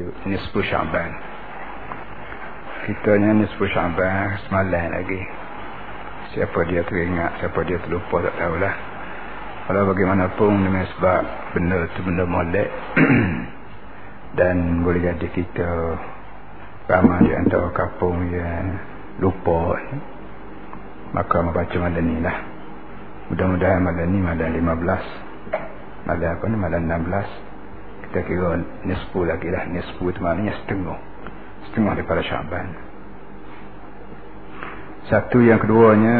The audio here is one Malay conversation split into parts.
Nisfu Syaban. Kita ni Nisfu Syaban Semalam lagi. Siapa dia teringat Siapa dia terlupa tak tahulah. Kalau bagaimanapun Dengan sebab Benda tu benda molek. Dan boleh jadi kita Ramai di antara kapung Yang lupa. Maka membaca malam ni lah. Mudah-mudahan malam ni Malam 15 Malam apa ni? Malam 16 kita kira nisfu lagi lah. Nisfu itu maknanya setengah. Setengah daripada syaban. Satu yang keduanya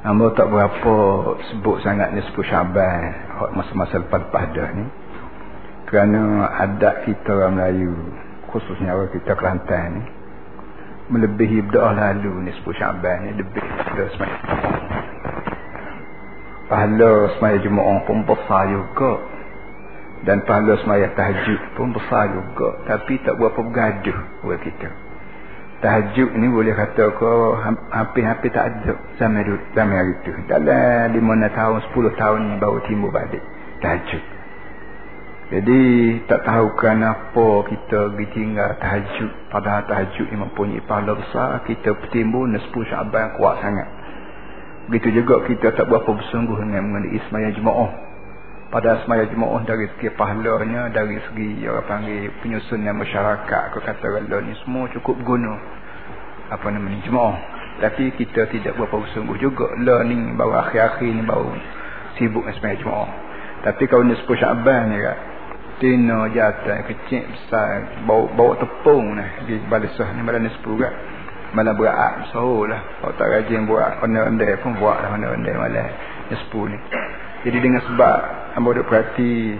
Amba tak berapa sebut sangat nisfu syaban masa-masa lepas-lepas dah ni. Kerana adat kita orang Melayu khususnya orang kita Kelantan ni melebihi berdoa lalu nisfu syaban ni lebih daripada semaya pahala semaya Jumaat pun besar juga dan pahala semayah tahajud pun besar juga. Tapi tak berapa bergaduh buat kita. Tahajud ni boleh kata kau hampir-hampir tak ada zaman hari tu. Dalam 5 tahun 10 tahun ni baru timbul balik tahajud. Jadi tak tahu kenapa kita pergi tinggal tahajud. Padahal tahajud ni mempunyai pahala besar. Kita bertimbul 10 syaban kuat sangat. Begitu juga kita tak berapa bersungguh dengan mengenai ismaya jemaah pada semaya jemaah dari segi pahalanya dari segi orang panggil penyusunan masyarakat aku kata kalau ni semua cukup guna. Apa namanya? Jemaah tapi kita tidak berapa sungguh juga. Learning baru akhir-akhir ni baru sibuk dengan semaya jemaah tapi kalau ni 10 Syaban ni kan tina jatuh kecil besar bawa, bawa tepung ni di balisah ni malam ni 10 kan malam berat so lah. Kalau tak rajin buat ondel-ondel pun buat lah ondel-ondel malam ni 10 ni. Jadi dengan sebab Hamba duk perhati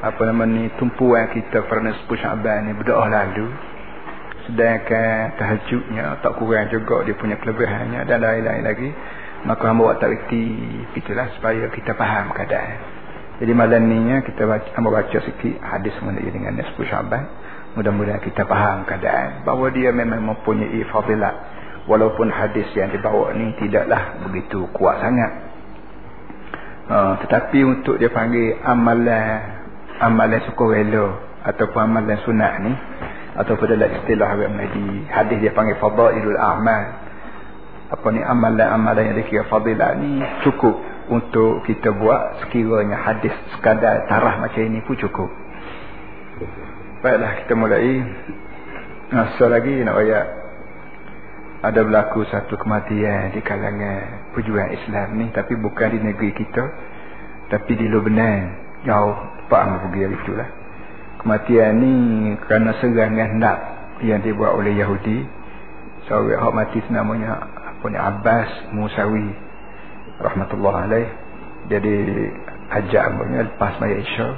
Apa nama ni Tumpuan kita kerana 10 Syaban ni Berdoa lalu. Sedangkan tahajudnya Tak kurang juga Dia punya kelebihannya Dan lain-lain lagi. Maka hamba buat tak reti Itulah supaya kita faham keadaan. Jadi malam ni kita baca, hamba baca sikit Hadis mengenai dengan 10 Syaban Mudah-mudahan kita faham keadaan. Bahawa dia memang mempunyai fadilat. Walaupun hadis yang dibawa ni Tidaklah begitu kuat sangat Ha, tetapi untuk dia panggil amalan amalan sukarela ataupun amalan sunat ni ataupun dalam istilah orang di hadis dia panggil fadailul a'mal. Apa ni amalan-amalan yang dikira fadilah ni cukup untuk kita buat sekiranya hadis sekadar tarah macam ini pun cukup. Baiklah kita mulai. Asal lagi nak ayat ada berlaku satu kematian di kalangan perjuangan Islam ni tapi bukan di negeri kita tapi di Lebanon. Jauh Pak Ahmad pergi dari itulah kematian ni kerana serangan nak yang dibuat oleh Yahudi. Seorang hak mati namanya apa ni Abbas Musawi rahmatullah alaih. Jadi ajak ambilnya lepas maya Isya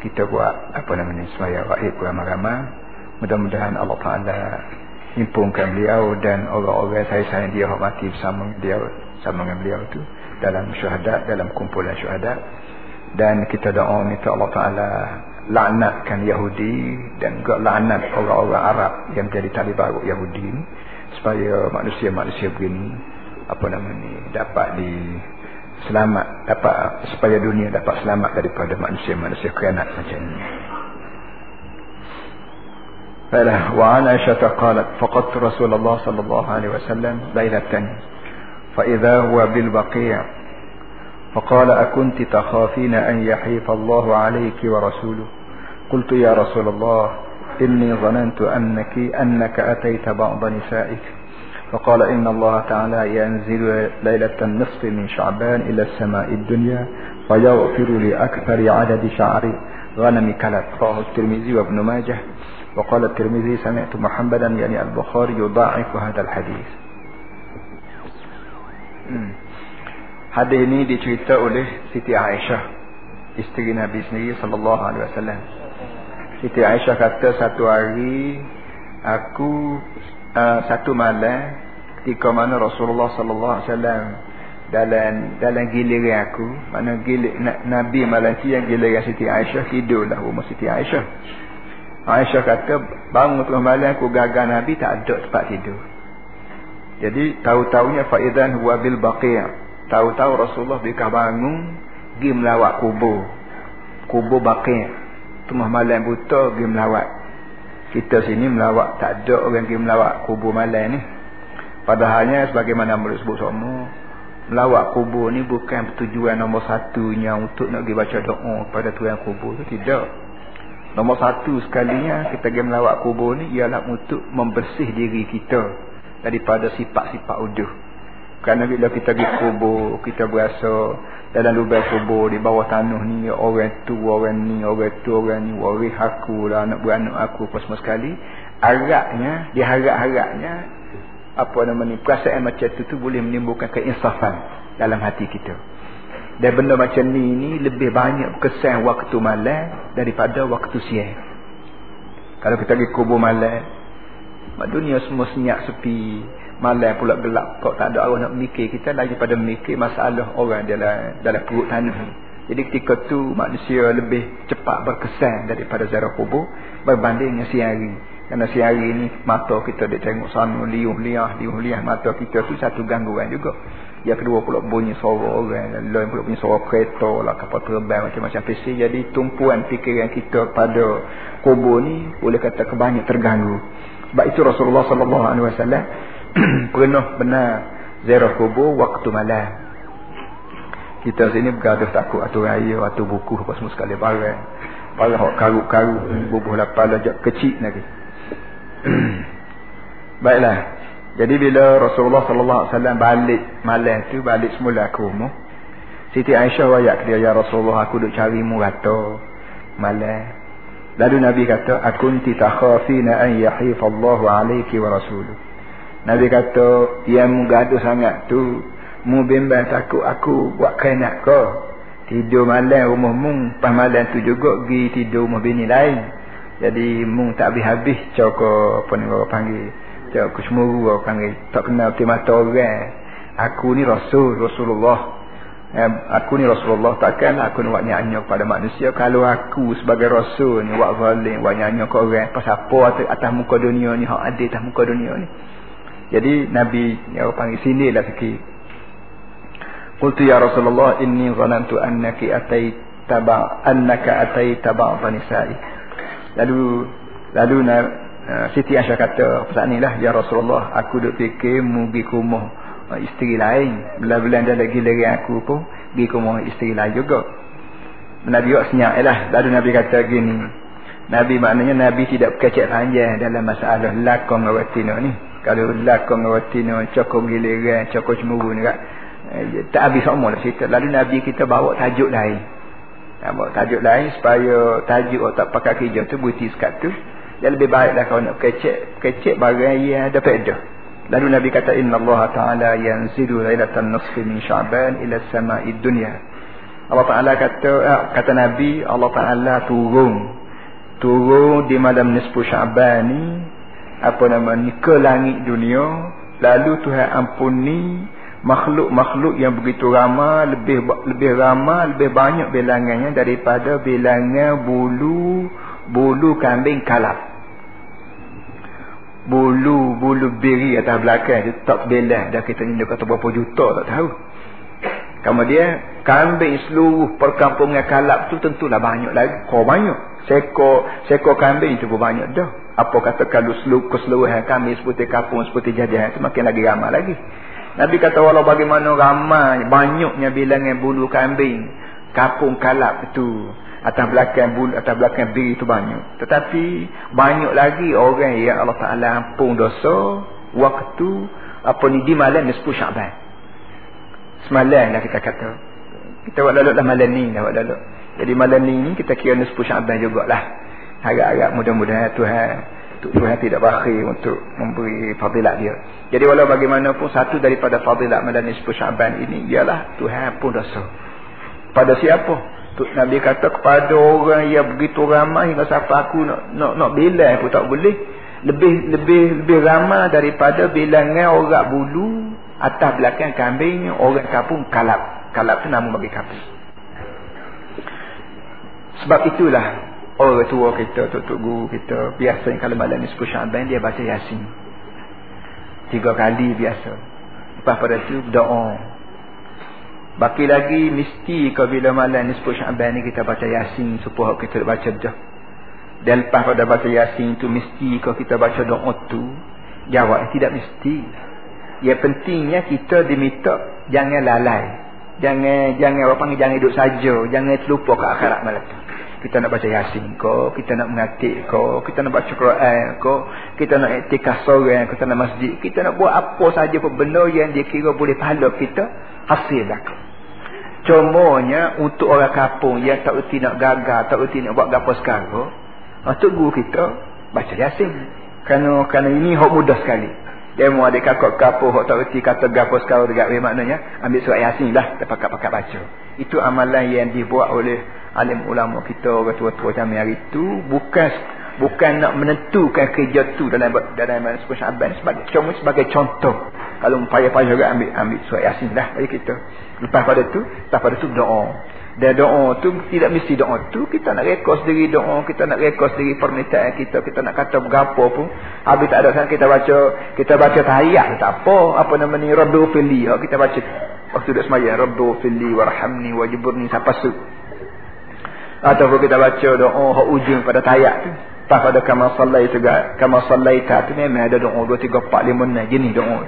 kita buat apa namanya semaya raib ramai-ramai mudah-mudahan Allah Ta'ala himpunkan beliau dan orang-orang saya sayang dia hormati bersama dia sama dengan beliau itu dalam syuhada dalam kumpulan syuhada dan kita doa minta Allah Taala laknatkan Yahudi dan juga laknat orang-orang Arab yang jadi tali baru Yahudi supaya manusia-manusia begini apa nama ni dapat di selamat dapat supaya dunia dapat selamat daripada manusia-manusia khianat macam ini فله وعن عائشة قالت فقدت رسول الله صلى الله عليه وسلم ليلة فإذا هو بالبقيع. فقال أكنت تخافين أن يحيف الله عليك ورسوله؟ قلت يا رسول الله إني ظننت أنك, أنك أتيت بعض نسائك. فقال إن الله تعالى ينزل ليلة النصف من شعبان إلى السماء الدنيا فيغفر لأكثر عدد شعر غنم كلب رواه الترمذي وابن ماجه. وقال الترمذي سمعت محمدا يعني البخاري يضاعف هذا الحديث Hadis ini dicerita oleh Siti Aisyah isteri Nabi sendiri sallallahu alaihi wasallam. Siti Aisyah kata satu hari aku uh, satu malam ketika mana Rasulullah sallallahu alaihi wasallam dalam dalam giliran aku mana gilir Nabi malam tu yang giliran Siti Aisyah tidurlah rumah Siti Aisyah. Aisyah kata bangun tengah malam aku gagal Nabi tak ada tempat tidur. Jadi tahu-tahunya faidan huwa bil baqi'. Tahu-tahu Rasulullah bila bangun pergi melawat kubur. Kubur baqi'. tengah malam buta pergi melawat kita sini melawat tak ada orang pergi melawat kubur malam ni padahalnya sebagaimana mulut sebut semua melawat kubur ni bukan tujuan nombor satunya untuk nak pergi baca doa pada tuan kubur tu tidak nombor satu sekalinya kita pergi melawat kubur ni ialah untuk membersih diri kita daripada sifat-sifat uduh. Kerana bila kita pergi kubur kita berasa dalam lubang kubur di bawah tanah ni orang tu orang ni orang tu orang ni waris aku lah anak beranak aku apa semua sekali harapnya diharap-harapnya apa nama ni perasaan macam tu tu boleh menimbulkan keinsafan dalam hati kita dan benda macam ni ni lebih banyak kesan waktu malam daripada waktu siang. Kalau kita pergi kubur malam dunia semua senyap sepi. Malam pula gelap kok tak ada orang nak mikir kita lagi pada mikir masalah orang dalam dalam perut tanah. Jadi ketika tu manusia lebih cepat berkesan daripada ziarah kubur berbanding dengan siang hari. Kerana siang hari ni mata kita dia tengok sana liuh liah liuh liah mata kita tu satu gangguan juga yang kedua pula bunyi suara orang lain pula bunyi suara kereta lah kapal terbang macam-macam. Jadi tumpuan fikiran kita pada kubur ni boleh kata kebanyak terganggu. Sebab itu Rasulullah wasallam penuh benar ziarah kubur waktu malam. Kita sini bergaduh takut atau raya atau buku apa semua sekali barang. Barang hok karuk-karuk bubuh lapar lajak kecil lagi. Baiklah jadi bila Rasulullah sallallahu alaihi wasallam balik malam tu balik semula ke rumah Siti Aisyah wayak dia ya Rasulullah aku duk cari mu rata malam lalu Nabi kata akunti takhafina an yahifallahu alayki wa rasuluhu Nabi kata, yang gaduh sangat tu, mu bimbang takut aku buat kenak kau. Tidur malam rumah mu, pas malam tu juga pergi tidur rumah bini lain. Jadi mu tak habis-habis cakap apa ni orang panggil. Cakap aku semuru orang panggil. Tak kenal ti mata orang. Aku ni Rasul, Rasulullah. Eh, aku ni Rasulullah takkan aku nak buat nyanyi kepada manusia kalau aku sebagai Rasul ni buat zalim buat nyanyi ke orang pasal apa atas, atas muka dunia ni hak ada atas muka dunia ni jadi Nabi yang panggil sini lah sikit. Qultu ya Rasulullah inni zanantu annaki atai taba annaka atai taba nisa'i. Lalu lalu uh, Siti Aisyah kata pesan ni lah ya Rasulullah aku duk fikir mu pergi ke rumah uh, isteri lain. Bila-bila dia lagi lagi aku pun pergi ke rumah isteri lain juga. Nabi juga senyap lah. Lalu Nabi kata gini. Nabi maknanya Nabi tidak kecek panjang dalam masalah lakon awatina ni kalau lakon watina cokok giliran cokok cemburu ni kan eh, tak habis semua lah cerita lalu Nabi kita bawa tajuk lain bawa tajuk lain supaya tajuk tak pakai kerja tu buti sekat tu yang lebih baik lah kalau nak kecek kecek barang yang ada pedah lalu Nabi kata inna Allah Ta'ala yanzidu lailatan nasfi min sya'ban ila sama'i dunya. Allah Ta'ala kata eh, kata Nabi Allah Ta'ala turun. Turun di malam nisfu sya'ban ni apa nama ni ke langit dunia. Lalu Tuhan ampuni makhluk-makhluk yang begitu ramai lebih lebih ramai lebih banyak bilangannya daripada bilangan bulu bulu kambing kalap bulu bulu biri atas belakang dia tak belah. Dah kita ni dia kata berapa juta tak tahu. Kemudian kambing seluruh perkampungan kalap tu tentulah banyak lagi. Kau banyak. Seko seko kambing tu pun banyak dah. Apa kata kalau seluruh keseluruhan kami seperti kapung seperti jadian itu makin lagi ramai lagi. Nabi kata walau bagaimana ramai banyaknya bilangan bulu kambing kapung kalap itu atas belakang bulu atas belakang diri itu banyak tetapi banyak lagi orang yang Allah Taala ampun dosa waktu apa ni di malam nisfu Syaban semalam lah kita kata kita buat lalu lah malam ni lah buat lalu jadi malam ni kita kira nisfu Syaban jugalah harap-harap mudah-mudahan Tuhan Tuhan tidak bakhir untuk memberi fadilat dia. Jadi walau bagaimanapun satu daripada fadilat Madani Sepuluh Syaban ini ialah Tuhan pun dosa. Pada siapa? Tuk Nabi kata kepada orang yang begitu ramai hingga siapa aku nak nak, nak bilang pun tak boleh. Lebih lebih lebih ramai daripada bilangan orang bulu atas belakang kambing orang kampung kalap. Kalap tu nama bagi kambing. Sebab itulah orang tua kita, tutup guru kita, biasa kalau malam ni sepuluh syaban, dia baca yasin. Tiga kali biasa. Lepas pada tu, doa. Baki lagi, mesti kalau bila malam ni sepuluh syaban ni, kita baca yasin, supaya kita baca dah. dan lepas pada baca yasin tu mesti kalau kita baca doa tu jawab tidak mesti. Yang pentingnya kita diminta jangan lalai. Jangan jangan apa panggil jangan duduk saja. Jangan terlupa ke akhirat malam tu. Kita nak baca yasin ko kita nak mengatik ko kita nak baca Quran ko kita nak iktikaf sore kita nak masjid. Kita nak buat apa saja pun benda yang dia kira boleh pahala kita hasil belaka cumanya untuk orang kampung yang tak erti nak gagal tak erti nak buat gapo sekarang. Untuk guru kita baca yasin kerana kerana ini hak mudah sekali. Mau ada kakak kapo hak tak erti kata gapo sekarang dekat maknanya ambil surat yasin lah pakat-pakat baca. Itu amalan yang dibuat oleh alim ulama kita orang tua-tua kami hari itu bukan bukan nak menentukan kerja tu dalam dalam sebuah syaban sebagai cuma sebagai contoh. Kalau payah-payah juga ambil ambil surat yasin dah bagi kita. Lepas pada tu lepas pada tu doa. Dan doa tu tidak mesti doa tu kita nak rekod sendiri doa kita nak rekod sendiri permintaan kita kita nak kata berapa pun. Habis tak ada sana kita baca kita baca tahiyat tak apa apa nama ni rabbi fili kita baca waktu dah semaya rabbi fili warhamni wajiburni sampai su. Ataupun kita baca doa hak ujung pada tayak tu tak pada kama sallai juga. Kama sallaita tu memang ada doa 2 3 4 5 6 jenis doa.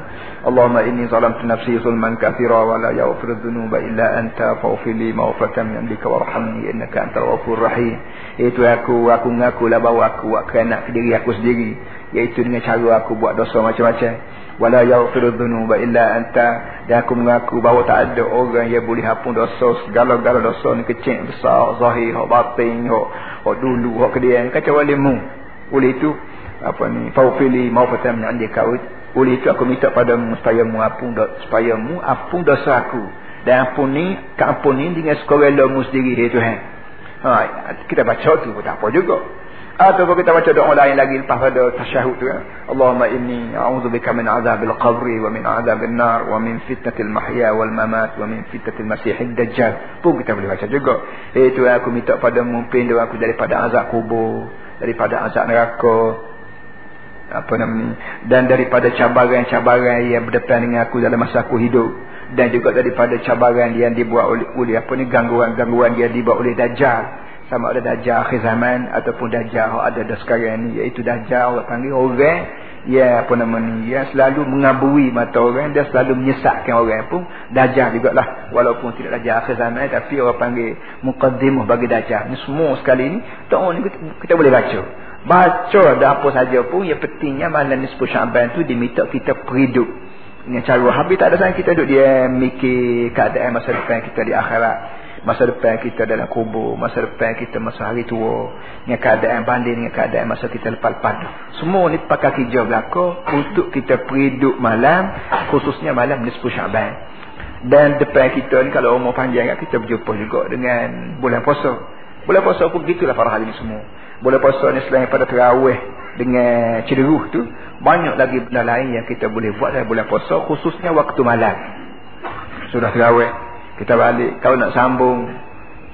Allahumma inni zalamtu nafsi zulman katsira wa la yaghfiru dhunuba illa anta faghfir li maghfiratan min indika warhamni innaka antal ghafurur rahim. Itu aku aku ngaku lah bahawa aku buat kerana diri aku sendiri. Iaitu dengan cara aku buat dosa macam-macam wala yaghfiru dhunuba illa anta. Dan aku mengaku bahawa tak ada orang yang boleh hapun dosa. Segala-gala dosa ni kecil besar zahir hak batin hak hak dulu hak kemudian. Kecuali mu oleh itu apa ni faufili maufatan min indika oleh itu aku minta padamu supaya mu apun supaya mu apun dosa aku. Dan ampuni keampuni dengan sekurang mu sendiri hai Tuhan. Ha, kita baca tu tak apa juga Ataupun kita baca doa lain lagi lepas pada tasyahud tu ya. Allahumma inni a'udzubika min azabil qabri wa min azabil nar wa min fitnatil mahya wal mamat wa min fitnatil masihid dajjal. Pun kita boleh baca juga. Itu aku minta pada mumpin doa aku daripada azab kubur, daripada azab neraka. Apa namanya? Dan daripada cabaran-cabaran yang berdepan dengan aku dalam masa aku hidup dan juga daripada cabaran yang dibuat oleh, oleh apa ni gangguan-gangguan yang dibuat oleh dajjal sama ada dajjal akhir zaman ataupun dajjal ada dah sekarang ni iaitu dajjal orang panggil orang ya apa nama ni ya selalu mengabui mata orang dia selalu menyesatkan orang pun dajjal jugalah. Walaupun tidak dajjal akhir zaman tapi orang panggil muqaddimah bagi dajjal. Ni semua sekali ni tak ni kita, kita boleh baca. Baca ada apa saja pun yang pentingnya malam ni 10 Syaban tu diminta kita peridup dengan cara habis tak ada sangat kita duduk dia mikir keadaan masa depan kita di akhirat masa depan kita dalam kubur, masa depan kita masa hari tua, dengan keadaan banding dengan keadaan masa kita lepas-lepas. Semua ni pakai kerja belaka untuk kita peridup malam, khususnya malam nisfu Syaban. Dan depan kita ni kalau umur panjang kita berjumpa juga dengan bulan puasa. Bulan puasa pun gitulah para ini semua. Bulan puasa ni selain pada terawih dengan cederuh tu, banyak lagi benda lain yang kita boleh buat dalam bulan puasa khususnya waktu malam. Sudah terawih kita balik kalau nak sambung.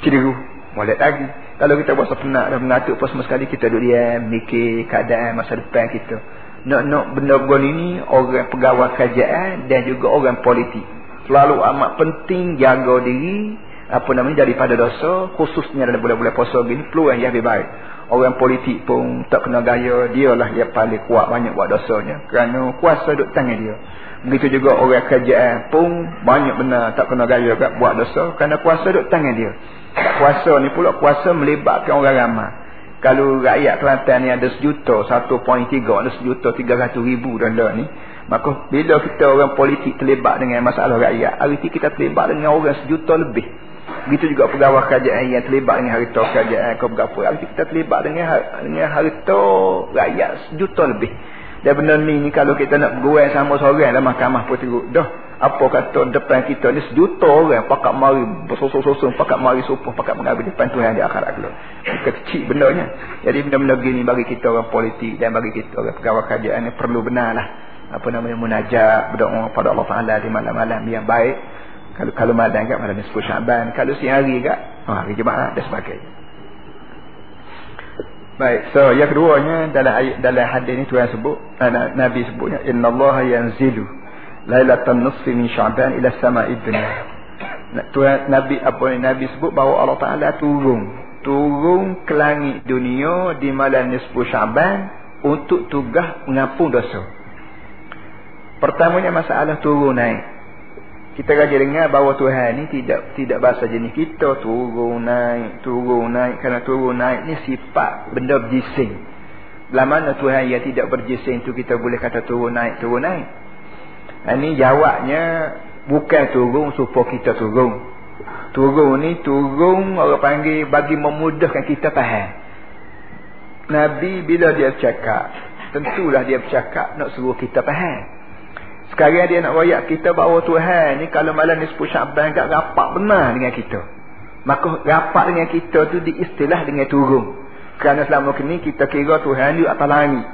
Cederu molek lagi. Kalau kita buat penat dan mengatuk apa semua sekali kita duduk diam mikir keadaan masa depan kita. Nak nak benda gol ini orang pegawai kerajaan dan juga orang politik. Selalu amat penting jaga diri apa namanya daripada dosa khususnya dalam bulan-bulan puasa gini peluang yang lebih baik. Orang politik pun tak kena gaya dia lah yang paling kuat banyak buat dosanya. Kerana kuasa duduk tangan dia Begitu juga orang kerajaan pun banyak benar tak kena gaya kat buat dosa kerana kuasa duk tangan dia. Kuasa ni pula kuasa melibatkan orang ramai. Kalau rakyat Kelantan ni ada sejuta, 1.3, ada sejuta 300 ribu dan dah ni. Maka bila kita orang politik terlibat dengan masalah rakyat, hari ini kita terlibat dengan orang sejuta lebih. Begitu juga pegawai kerajaan yang terlibat dengan harta kerajaan ke berapa. Hari ini kita terlibat dengan, dengan harta rakyat sejuta lebih. Dan benda ni, ni kalau kita nak berguai sama seorang dalam mahkamah pun teruk. Dah, apa kata depan kita ni sejuta orang pakat mari bersosok-sosok, pakat mari supuh, pakat mengambil depan Tuhan di akhirat dulu. Kecil bendanya. Jadi benda-benda begini bagi kita orang politik dan bagi kita orang pegawai kerajaan ni perlu benar lah. Apa namanya munajat, berdoa pada Allah Ta'ala di malam-malam yang baik. Kalau kalau malam kat malam 10 Syaban, kalau siang hari kat, oh, hari Jumaat dan sebagainya. Baik, so yang keduanya dalam ayat dalam hadis ni Tuhan sebut, uh, Nabi sebutnya innallaha yanzilu lailatan nisfi min sya'ban ila sama'id dunya. Tuhan Nabi apa ni Nabi sebut bahawa Allah Taala turun turun ke langit dunia di malam nisfu Syaban untuk tugas mengampun dosa. Pertamanya masalah turun naik. Kita raja dengar bahawa Tuhan ni tidak tidak bahasa jenis kita turun naik, turun naik. Kerana turun naik ni sifat benda berjising. Bila mana Tuhan yang tidak berjising tu kita boleh kata turun naik, turun naik. Ini jawabnya bukan turun supaya kita turun. Turun ni turun orang panggil bagi memudahkan kita faham. Nabi bila dia bercakap, tentulah dia bercakap nak suruh kita faham. Sekarang dia nak royak kita bahawa Tuhan ni kalau malam ni 10 Syaban tak rapat benar dengan kita. Maka rapat dengan kita tu diistilah dengan turun. Kerana selama ni kita kira Tuhan di atas langit.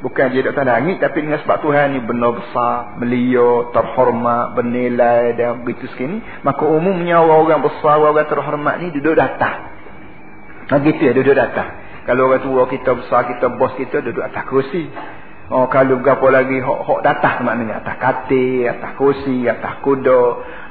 Bukan dia tak langit tapi dengan sebab Tuhan ni benar besar, melia, terhormat, bernilai dan begitu sekini. Maka umumnya orang-orang besar, orang terhormat ni duduk datang. Begitu ya duduk datang. Kalau orang tua kita besar, kita bos kita duduk atas kursi. Oh kalau berapa lagi hok hok datang maknanya atas katil, atas kursi, atas kuda,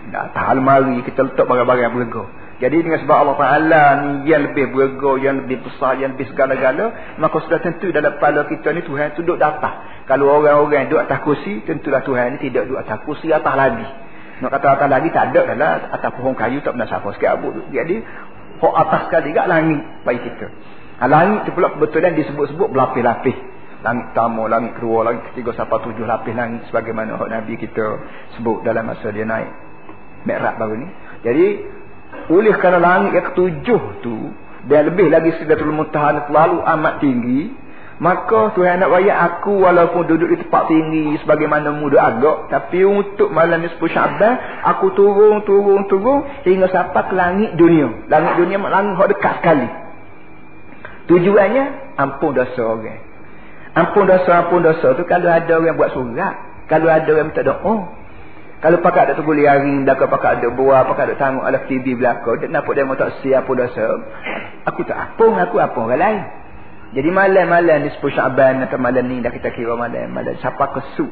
atas almari kita letak barang-barang berlega. Jadi dengan sebab Allah Taala ni yang lebih berga, yang lebih besar, yang lebih segala-gala, maka sudah tentu dalam kepala kita ni Tuhan tu duduk atas. Kalau orang-orang duduk atas kursi, tentulah Tuhan ni tidak duduk atas kursi atas lagi. Nak kata atas lagi tak ada dalam atas pohon kayu tak pernah siapa sikit abu. Jadi hok atas sekali gak langit bagi kita. Langit tu pula kebetulan disebut-sebut berlapis-lapis. Langit tamu, langit kedua, langit ketiga sampai tujuh lapis langit sebagaimana Nabi kita sebut dalam masa dia naik Mi'raj baru ni. Jadi oleh kerana langit yang ketujuh tu dan lebih lagi Sidratul Muntaha terlalu amat tinggi, maka Tuhan nak raya aku walaupun duduk di tempat tinggi sebagaimana muda agak, tapi untuk malam ni 10 Syaban, aku turun turun turun hingga sampai ke langit dunia. Langit dunia mak langit hok dekat sekali. Tujuannya ampun dosa orang. Ampun dosa ampun dosa tu kalau ada orang buat surat, kalau ada orang minta doa, kalau pakai ada tunggu liari, belakang pakai ada buah, pakai ada tanggung ala TV belakang, dia nampak dia mau tak siap pun dosa. Aku tak apa, aku apa orang lain. Jadi malam-malam di 10 Syaban atau malam ni dah kita kira malam. Malam siapa ke su,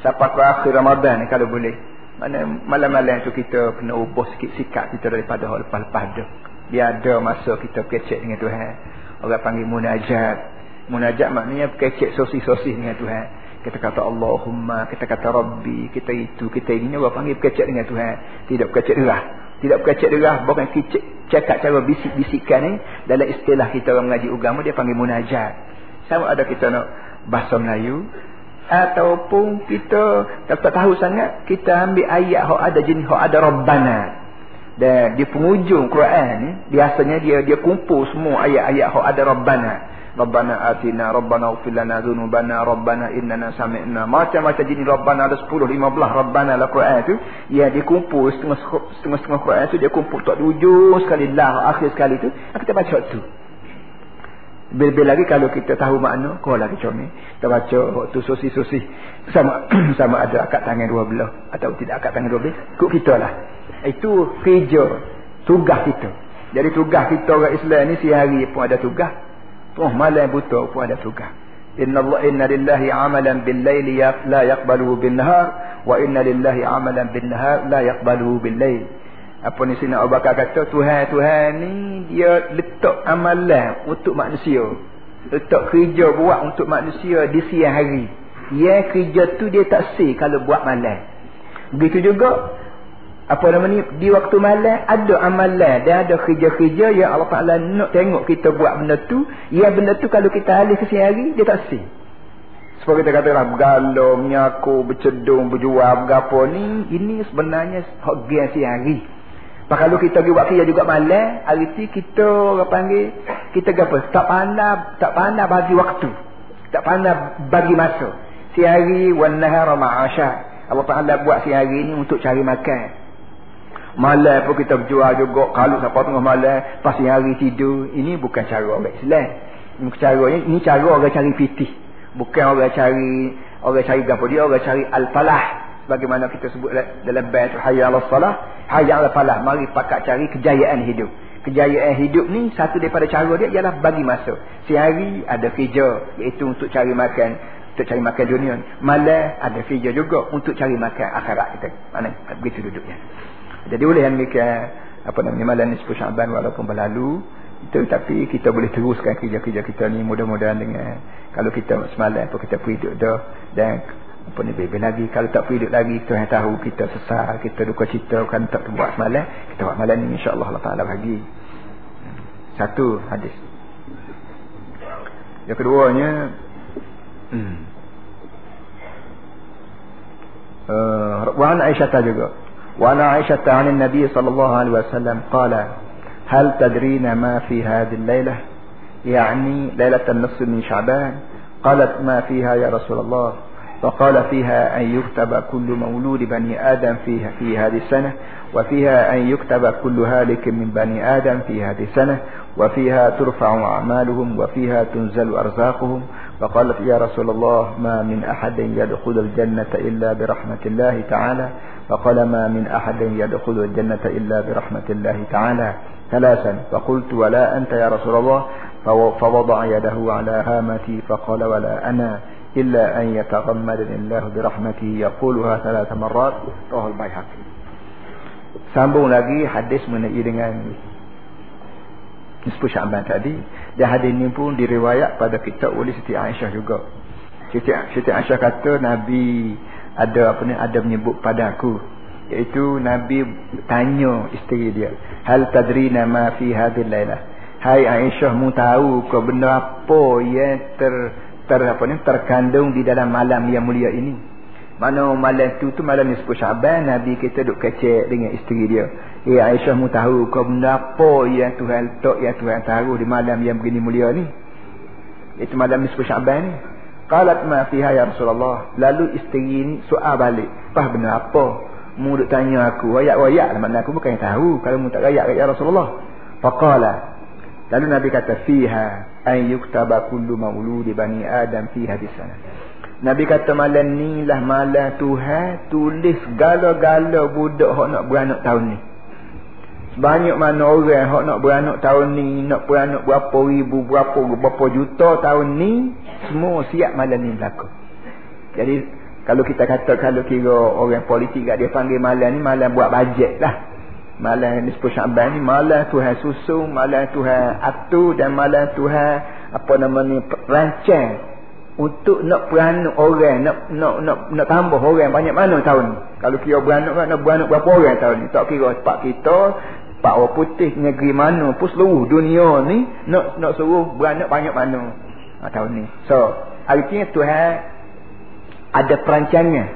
siapa ke akhir Ramadan ni kalau boleh. Mana malam-malam tu kita kena ubah sikit sikap kita daripada hal lepas-lepas tu. Biar ada masa kita kecek dengan Tuhan. Orang panggil munajat. Munajat maknanya kecek sosi-sosi dengan Tuhan. Kita kata Allahumma, kita kata Rabbi, kita itu, kita ini. Orang panggil berkecek dengan Tuhan. Tidak berkecek derah. Tidak berkecek derah. Bukan kecek, cakap cara bisik-bisikan ni. Dalam istilah kita orang mengaji agama, dia panggil munajat. Sama ada kita nak bahasa Melayu. Ataupun kita tak, tak tahu sangat, kita ambil ayat yang ada jenis, yang ada Rabbana. Dan di penghujung Quran ni, biasanya dia dia kumpul semua ayat-ayat yang ada Rabbana. Rabbana atina Rabbana ufil lana dhunubana Rabbana innana sami'na. Macam-macam jenis Rabbana ada 10 15 Rabbana la Quran tu ya dia kumpul setengah-setengah Quran tu dia kumpul tak ujung sekali lah akhir sekali tu kita baca tu Lebih lagi kalau kita tahu makna kau lagi comel kita baca waktu sosi-sosi sama sama ada akad tangan dua belah atau tidak akad tangan dua belah ikut kita lah. Itu kerja tugas kita. Jadi tugas kita orang Islam ni sehari pun ada tugas Oh malam buta pun ada tugas. Inna Allah inna lillahi amalan bil laili la yaqbaluhu bin nahar wa inna lillahi amalan bin nahar la yaqbaluhu bil lail. Apa ni sini Abu Bakar kata Tuhan Tuhan ni dia letak amalan untuk manusia. Letak kerja buat untuk manusia di siang hari. Ya kerja tu dia tak sih kalau buat malam. Begitu juga apa nama ni? Di waktu malam ada amalan. Dan ada kerja-kerja yang Allah Taala nak tengok kita buat benda tu. Yang benda tu kalau kita alih ke siang hari dia tak sih sebab kita kata lah bergalau menyaku bercedung berjual berapa ni ini sebenarnya yang siang hari. Pak kalau kita pergi buat kerja juga malam hari tu kita orang panggil kita apa? Tak pandai tak pandai bagi waktu. Tak pandai bagi masa. Siang hari wan nahara ma'asha. Allah Taala buat siang hari ni untuk cari makan Malam pun kita berjual juga. Kalau siapa tengah malam, pasti hari tidur. Ini bukan cara orang Islam. Ini cara, ini cara orang cari fitih. Bukan orang cari, orang cari apa dia, orang cari al-falah. Bagaimana kita sebut dalam bait hayya ala salah, hayya ala falah. Mari pakat cari kejayaan hidup. Kejayaan hidup ni satu daripada cara dia ialah bagi masa. Sehari ada kerja iaitu untuk cari makan, untuk cari makan dunia. Malam ada kerja juga untuk cari makan akhirat kita. Mana begitu duduknya. Jadi oleh yang demikian apa namanya malam nisfu Syaban walaupun berlalu itu tapi kita boleh teruskan kerja-kerja kita ni mudah-mudahan dengan kalau kita semalam apa kita pergi duduk dah dan apa ni bebel lagi. Kalau tak duduk lagi kita yang tahu kita sesal kita duka cita kan tak buat semalam kita buat malam ni insyaAllah Allah Ta'ala bagi. Satu hadis. Yang keduanya hmm. uh, wa an Aisyah juga wa an Aisyah an Nabi sallallahu alaihi wasallam qala هل تدرين ما في هذه الليلة؟ يعني ليلة النصف من شعبان. قالت ما فيها يا رسول الله؟ فقال فيها أن يكتب كل مولود بني آدم فيها في هذه السنة وفيها أن يكتب كل هالك من بني آدم في هذه السنة وفيها ترفع أعمالهم وفيها تنزل أرزاقهم. فقالت يا رسول الله ما من أحد يدخل الجنة إلا برحمة الله تعالى. فقال ما من أحد يدخل الجنة إلا برحمة الله تعالى ثلاثا فقلت ولا أنت يا رسول الله فوضع يده على هامتي فقال ولا أنا إلا أن يتغمدني الله برحمته يقولها ثلاث مرات رواه البيهقي Sambung lagi hadis mengenai dengan Nisfu Sya'ban tadi. Dan hadis ini pun diriwayat pada kita oleh Siti Aisyah juga. Siti, Siti Aisyah kata Nabi ada apa ni ada menyebut pada aku. Iaitu Nabi tanya isteri dia hal tadrina ma fi hadhihi lailah hai Aisyah mu tahu ke benda apa yang ter ter apa ni terkandung di dalam malam yang mulia ini. Mana malam tu tu malam nisfu Syaban Nabi kita duk kecek dengan isteri dia. Eh Aisyah mu tahu ke benda apa yang Tuhan tok yang Tuhan taruh di malam yang begini mulia ni? Itu malam nisfu Syaban ni qalat ma fiha ya Rasulullah. Lalu isteri ni soal balik. Apa benda apa? Mu duk tanya aku wayak-wayak lah makna aku bukan yang tahu kalau mu tak rayak ya Rasulullah. Faqala. Lalu nabi kata fiha ay yuktaba kullu mauludi bani adam fi hadis sana nabi kata malam ni lah malam tuhan tulis gala-gala budak hok nak beranak tahun ni. Banyak mana orang hok nak beranak tahun ni nak beranak berapa ribu berapa berapa juta tahun ni semua siap malam ni berlaku jadi kalau kita kata kalau kira orang politik kat dia panggil malam ni malam buat bajet lah. Malam ni sepuluh syamban ni malam Tuhan susun, malam Tuhan atur dan malam Tuhan apa nama ni rancang untuk nak beranak orang, nak nak nak nak tambah orang banyak mana tahun ni. Kalau kira beranak kan nak beranak berapa orang tahun ni. Tak kira pak kita pak orang putih negeri mana pun seluruh dunia ni nak nak suruh beranak banyak mana tahun ni. So, artinya Tuhan ada perancangan.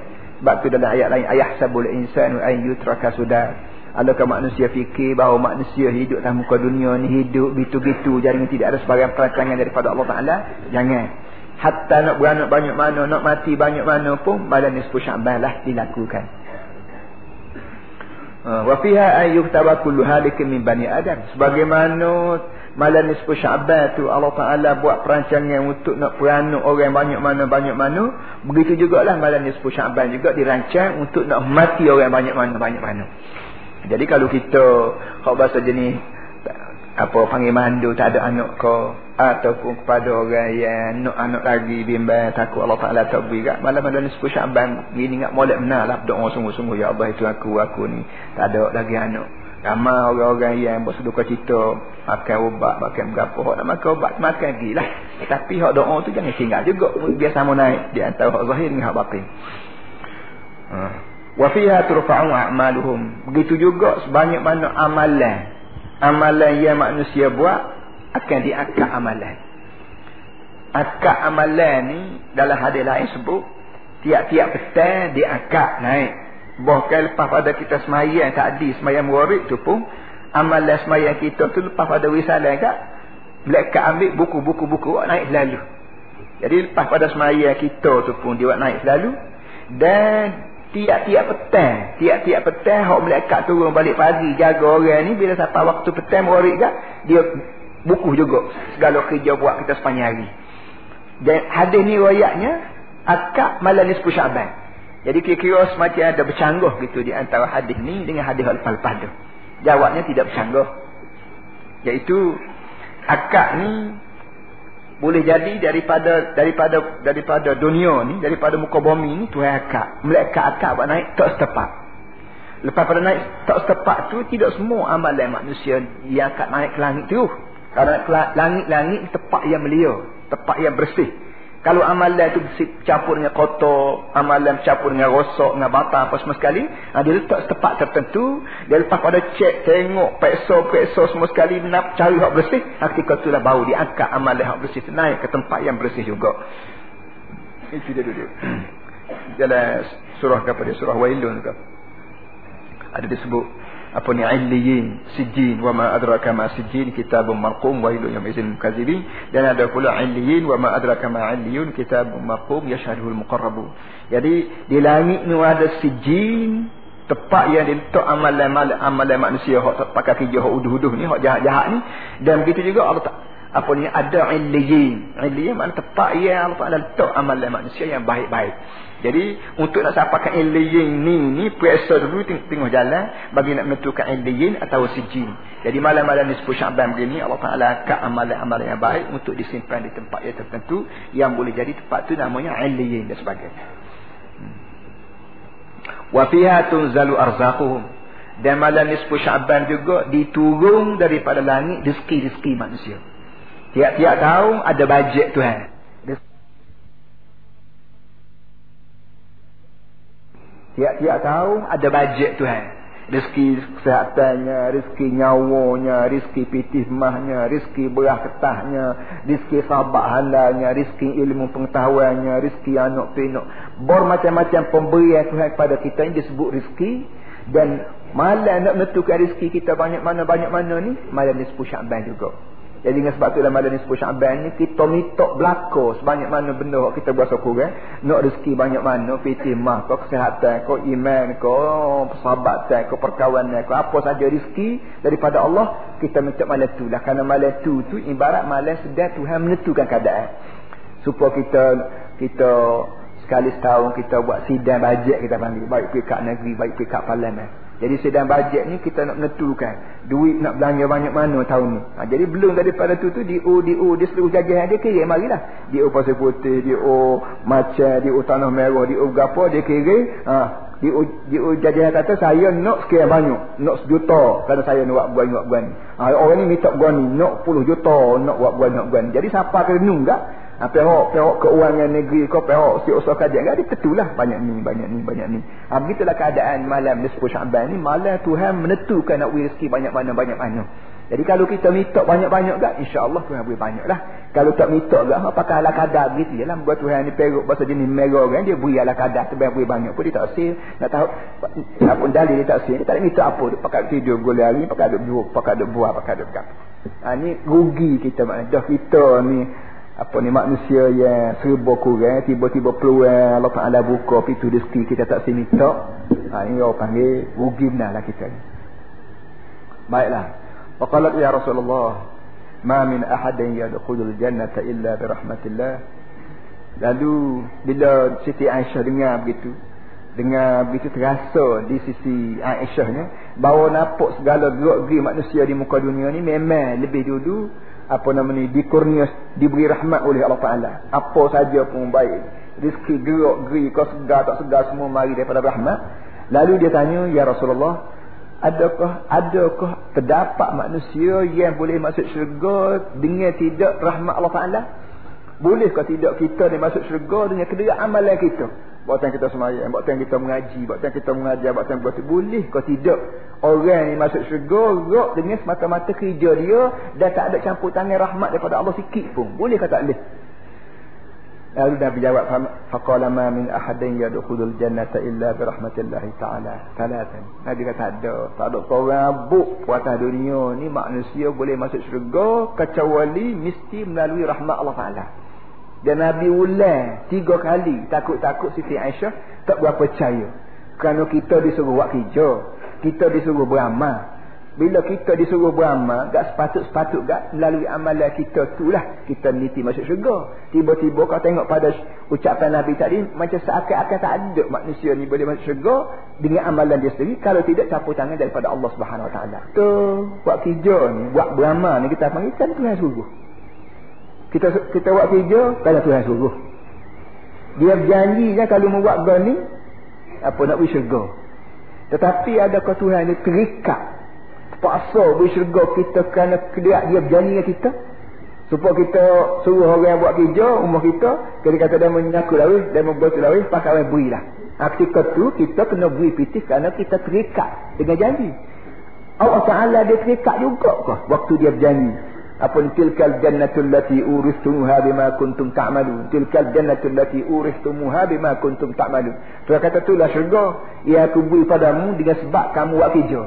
Sebab tu dalam ayat lain ayah sabul insanu ay yutraka sudah adakah manusia fikir bahawa manusia hidup dalam muka dunia ni hidup gitu-gitu jadi tidak ada sebarang perancangan daripada Allah Taala? Jangan. Hatta nak beranak banyak mana nak mati banyak mana pun badan nisfu sya'ban lah dilakukan. Ha, wa fiha ay yuktaba kullu halikin min bani adam. Sebagaimana malam nisfu sya'ban tu Allah Ta'ala buat perancangan untuk nak peranuk orang banyak mana banyak mana. Begitu jugalah malam nisfu sya'ban juga dirancang untuk nak mati orang banyak mana banyak mana. Jadi kalau kita kalau bahasa jenis apa panggil mandu tak ada anak ke ataupun kepada orang yang nak anak lagi bimbang takut Allah Ta'ala tak beri kat malam-malam nisfu sya'ban gini ingat molek benar lah doa sungguh-sungguh ya Allah itu aku aku ni tak ada lagi anak Ramai orang-orang yang berseduka cita makan ubat, makan berapa. Hak nak makan ubat, makan lagi lah. Tapi hak doa tu jangan tinggal juga. Biar sama naik di antara hak zahir dengan hak batin. Ha. Wa fiha turfa'u a'maluhum. Begitu juga sebanyak mana amalan. Amalan yang manusia buat akan diakak amalan. Akak amalan ni dalam hadis lain sebut tiap-tiap petang diakak naik Bahkan lepas pada kita semayang tadi, semayang murid tu pun, amalan semayang kita tu lepas pada wisalah kat, mereka ambil buku-buku-buku naik selalu. Jadi lepas pada semayang kita tu pun dia naik selalu. Dan tiap-tiap petang, tiap-tiap petang, hak mereka turun balik pagi, jaga orang ni, bila sampai waktu petang murid kat, dia buku juga. Segala kerja buat kita sepanjang hari. Dan hadis ni rakyatnya, akak malam ni sepuluh syaban. Jadi kira-kira semacam ada bercanggah gitu di antara hadis ni dengan hadis lepas-lepas tu. Jawabnya tidak bercanggah. Iaitu akak ni boleh jadi daripada daripada daripada dunia ni, daripada muka bumi ni Tuhan akak. Melekat akak buat naik tak setepak. Lepas pada naik tak setepak tu tidak semua amalan manusia yang akak naik ke langit tu. Kerana langit-langit tempat yang melia. Tempat yang bersih. Kalau amalan itu campur dengan kotor, amalan campur dengan rosak, dengan batal apa semua sekali, ha, dia letak tempat tertentu, dia letak pada cek, tengok, peksa-peksa semua sekali, nak cari hak bersih, ketika itulah baru diangkat amalan hak bersih, naik ke tempat yang bersih juga. Itu dia duduk. Dalam surah kepada surah Wailun ke. Ada disebut apa ni? Illiyin sijin wa ma adraka ma sijin kitabun marqum wa ilu yawm idzin kadzibin dan ada pula illiyin wa ma adraka ma illiyun kitabun marqum yashhaduhu al-muqarrabun jadi di langit ni ada sijin tepat yang diletak amalan amalan manusia. Hak pakai kerja hak uduh-uduh ni hak jahat-jahat ni. Dan begitu juga Allah apa ni? Ada illiyin. Illiyin makna tepat yang Allah Taala letak amalan manusia yang baik-baik jadi untuk nak sampaikan illiyin ni ni periksa dulu tengok jalan bagi nak menentukan illiyin atau sijin. Jadi malam-malam ni 10 Syaban begini Allah Taala akan amalan-amalan yang baik untuk disimpan di tempat yang tertentu yang boleh jadi tempat tu namanya illiyin dan sebagainya. Hmm. Wa fiha tunzalu arzaquhum. Dan malam ni 10 Syaban juga diturun daripada langit rezeki-rezeki manusia. Tiap-tiap tahun ada bajet Tuhan. Tiap-tiap tahun ada bajet Tuhan. Rezeki kesehatannya, rezeki nyawanya, rezeki pitih mahnya, rezeki berah ketahnya, rezeki sahabat halalnya, rezeki ilmu pengetahuannya, rezeki anak pinuk. Bor macam-macam pemberian Tuhan kepada kita ini disebut rezeki. Dan malam nak menentukan rezeki kita banyak mana-banyak mana ni, malam ni sepuluh syakban juga. Jadi dengan sebab tu dalam malam ni 10 Syaban ni kita minta belako sebanyak mana benda yang kita buat syukur kan. Nak rezeki banyak mana, fitimah, kau kesihatan, kau iman, kau persahabatan, kau perkawanan, kau apa saja rezeki daripada Allah, kita minta malam tu lah. Kerana malam tu tu ibarat malam sedang Tuhan menentukan keadaan. Supaya kita kita sekali setahun kita buat sidang bajet kita panggil. Baik pergi kat negeri, baik pergi kat parlimen. Jadi sedang bajet ni kita nak menentukan duit nak belanja banyak mana tahun ni. Ha, jadi belum daripada tu tu di o di o di seluruh jajahan dia kira marilah. Di o pasir putih, di o macam, di o tanah merah, di o gapo dia kira. Ha, di o di o jajahan kata saya nak sekian banyak, nak sejuta kerana saya nak buat buat buat. Ha, orang ni minta buat ni, nak puluh juta nak buat buat buat. Jadi siapa kena nunggak? Ha, pihak, pihak keuangan negeri kau pihak si usaha kajian. Dia tentulah banyak ni banyak ni banyak ni. Ha, begitulah keadaan malam 10 Syaban ni. Malam Tuhan menentukan nak rezeki banyak mana banyak mana. Jadi kalau kita minta banyak-banyak gak insya-Allah Tuhan beri banyak lah kalau tak minta gak apakah ala kadar begitu? Yalah buat Tuhan ni perut bahasa jenis merah kan dia beri ala kadar. Tu beri banyak pun dia tak sil nak tahu apa dalil dia tak sil dia tak minta apa. Dia pakai tidur gula hari pakai duk buah pakai duk buah pakai duk ha, ni rugi kita maknanya. Dah kita ni apa ni manusia yang serba kurang tiba-tiba peluang Allah Taala buka pintu rezeki kita tak sini tak ha, ini orang panggil rugi benar lah kita baiklah. Waqalat ya Rasulullah ma min ahadin yadkhulul jannata illa bi rahmatillah. Lalu bila Siti Aisyah dengar begitu dengan begitu terasa di sisi Aisyahnya bahawa nampak segala gerak-gerik manusia di muka dunia ni memang lebih dulu apa nama ni? Dikurnia diberi rahmat oleh Allah Taala. Apa saja pun baik. Rezeki gerak geri kau segar tak segar semua mari daripada rahmat. Lalu dia tanya ya Rasulullah adakah adakah terdapat manusia yang boleh masuk syurga dengan tidak rahmat Allah Taala? Bolehkah tidak kita ni masuk syurga dengan kedua amalan kita Buatan kita semayang, buatan kita mengaji, buatan kita mengajar, buatan kita boleh kau tidak orang ni masuk syurga rok dengan semata-mata kerja dia dan tak ada campur tangan rahmat daripada Allah sikit pun. Boleh ke tak boleh? Lalu Nabi jawab faqala ma min ahadin yadkhulul jannata illa bi rahmatillah taala. Salatan. Nabi kata ada, tak ada seorang buk puasa dunia ni manusia boleh masuk syurga kecuali mesti melalui rahmat Allah taala. Dan Nabi ulang tiga kali takut-takut Siti Aisyah tak berapa percaya. Kerana kita disuruh buat kerja. Kita disuruh beramal. Bila kita disuruh beramal, tak sepatut-sepatut tak melalui amalan kita tu lah. Kita niti masuk syurga. Tiba-tiba kau tengok pada ucapan Nabi tadi, macam seakan-akan tak ada manusia ni boleh masuk syurga dengan amalan dia sendiri. Kalau tidak campur tangan daripada Allah Subhanahu Taala. Tu buat kerja ni, buat beramal ni kita panggil kan Tuhan suruh. Kita kita buat kerja kalau Tuhan suruh. Dia kan kalau mau buat gani apa nak pergi syurga. Tetapi adakah Tuhan ni terikat paksa beri syurga kita kerana dia dia berjanji dengan kita? Supaya kita suruh orang buat kerja umur kita kita kata dia menyaku lawis dia membuat lawis pakai orang beri lah. Ketika tu kita kena beri pitih kerana kita terikat dengan janji. Allah Ta'ala dia terikat juga kah waktu dia berjanji apa ni tilkal jannatul lati uristumuha bima kuntum ta'malun. Tilkal jannatul lati uristumuha bima kuntum ta'malun. Tu kata tu lah syurga yang aku beri padamu dengan sebab kamu buat kerja.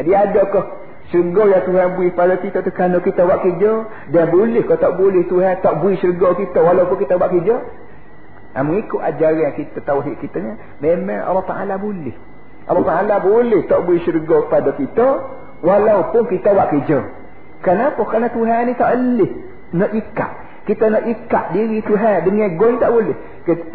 Jadi adakah syurga yang Tuhan beri pada kita tu kerana kita buat kerja? Dan boleh kau tak boleh Tuhan tak beri syurga kita walaupun kita buat kerja? Ha, mengikut ajaran kita tauhid kita ni memang Allah Ta'ala boleh. Allah Ta'ala boleh tak beri syurga pada kita walaupun kita buat kerja Kenapa? Kerana Tuhan ni tak boleh nak ikat. Kita nak ikat diri Tuhan dengan goy tak boleh.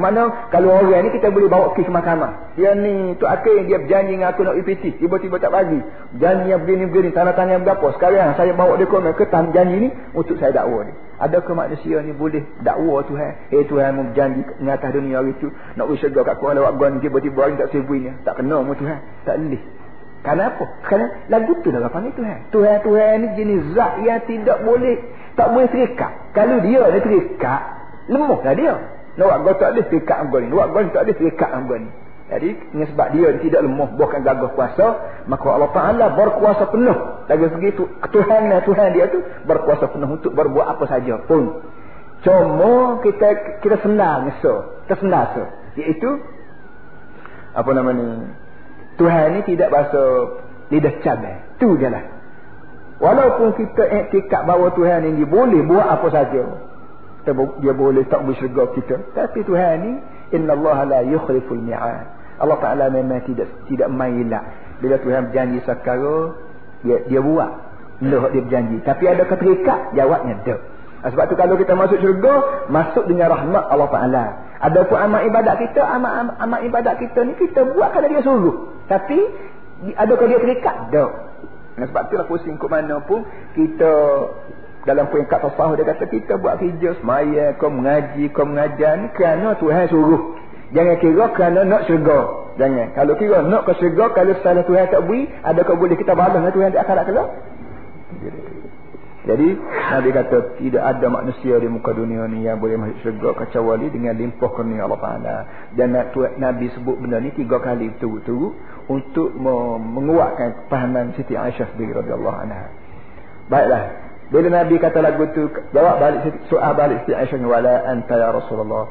Mana kalau orang ni kita boleh bawa ke mahkamah. Dia ni tu akhir dia berjanji dengan aku nak IPT. Tiba-tiba tak bagi. Janji yang begini-begini. Tanda tangan yang berapa. Sekarang saya bawa dia komen ke janji ni untuk saya dakwa ni. Adakah manusia ni boleh dakwa Tuhan? Eh Tuhan mau berjanji dengan atas dunia hari tu. Nak wisya kat kuala gua ni. Tiba-tiba orang tak sebuinya. Tak kena mu Tuhan. Tak boleh. Kenapa? Kerana lagu tu dah panggil Tuhan. Tuhan-Tuhan ni jenis zat yang tidak boleh, tak boleh terikat. Kalau dia ni terikat, lemah lah dia. Nak buat tak boleh terikat dengan ni. Nak buat tak boleh terikat dengan ni. Jadi, dengan sebab dia tidak lemah, bukan gagah kuasa, maka Allah Ta'ala berkuasa penuh. Lagi segitu, Tuhan dan Tuhan dia tu berkuasa penuh untuk berbuat apa saja pun. Cuma kita kita senang so. Kita senang so. Iaitu, apa nama ni, Tuhan ni tidak bahasa lidah cabai. Tu je lah. Walaupun kita iktikat bahawa Tuhan ini boleh buat apa saja. Dia boleh tak bersyurga kita. Tapi Tuhan ni, Inna Allah la yukhriful mi'ad. Allah Ta'ala memang tidak tidak main elak. Bila Tuhan berjanji sekarang, dia, dia buat. Loh dia berjanji. Tapi ada keterikat, jawabnya tak. Sebab tu kalau kita masuk syurga, masuk dengan rahmat Allah Ta'ala. Ada pun amal ibadat kita, amal, amal ibadat kita ni kita buat kerana dia suruh. Tapi adakah dia terikat? Tak. Dan sebab itulah pusing ke mana pun kita dalam peringkat tasawuf dia kata kita buat kerja semaya, kau mengaji, kau mengajar ni kerana Tuhan suruh. Jangan kira kerana nak syurga. Jangan. Kalau kira nak ke syurga, kalau salah Tuhan tak beri, adakah boleh kita balas dengan Tuhan di akhirat kelak? Jadi Nabi kata tidak ada manusia di muka dunia ni yang boleh masuk syurga kecuali dengan limpah kurnia Allah Taala. Dan Nabi sebut benda ni tiga kali betul-betul untuk menguatkan pahaman Siti Aisyah sendiri radhiyallahu anha. Baiklah. Bila Nabi kata lagu tu jawab balik soal balik Siti Aisyah wala anta ya Rasulullah.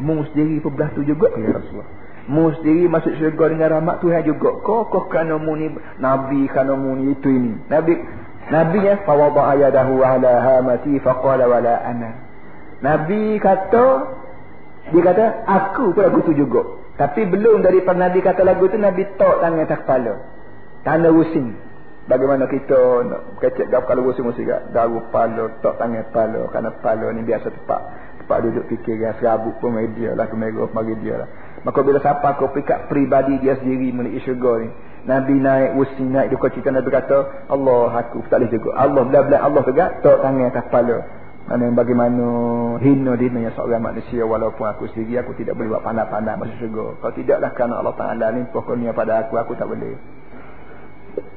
Mu sendiri pun belah tu juga ya Rasulullah. Mu sendiri masuk syurga dengan rahmat Tuhan juga. Kau kau kerana mu ni Nabi kerana mu ni itu ini. Nabi Nabi ya fawada'a yadahu ala hamati faqala wala ana. Nabi kata dia kata aku pun lagu tu juga. Tapi belum daripada Nabi kata lagu tu Nabi tok tangan atas kepala. Tanda rusing. Bagaimana kita nak kecek gap kalau rusing-rusing gak daru kepala tok tangan kepala kerana kepala ni biasa tepat tempat duduk fikir yang serabut pun media lah kemerah mari dia lah. Maka bila siapa kau pikat pribadi dia sendiri menuju syurga ni Nabi naik usi naik duka cita Nabi kata Allah aku tak boleh juga. Allah belah-belah Allah tegak tok tangan atas kepala. Mana yang bagaimana hina dinanya seorang manusia walaupun aku sendiri aku tidak boleh buat pandai-pandai masuk syurga. Kalau tidaklah kerana Allah Ta'ala ni pokoknya pada aku aku tak boleh.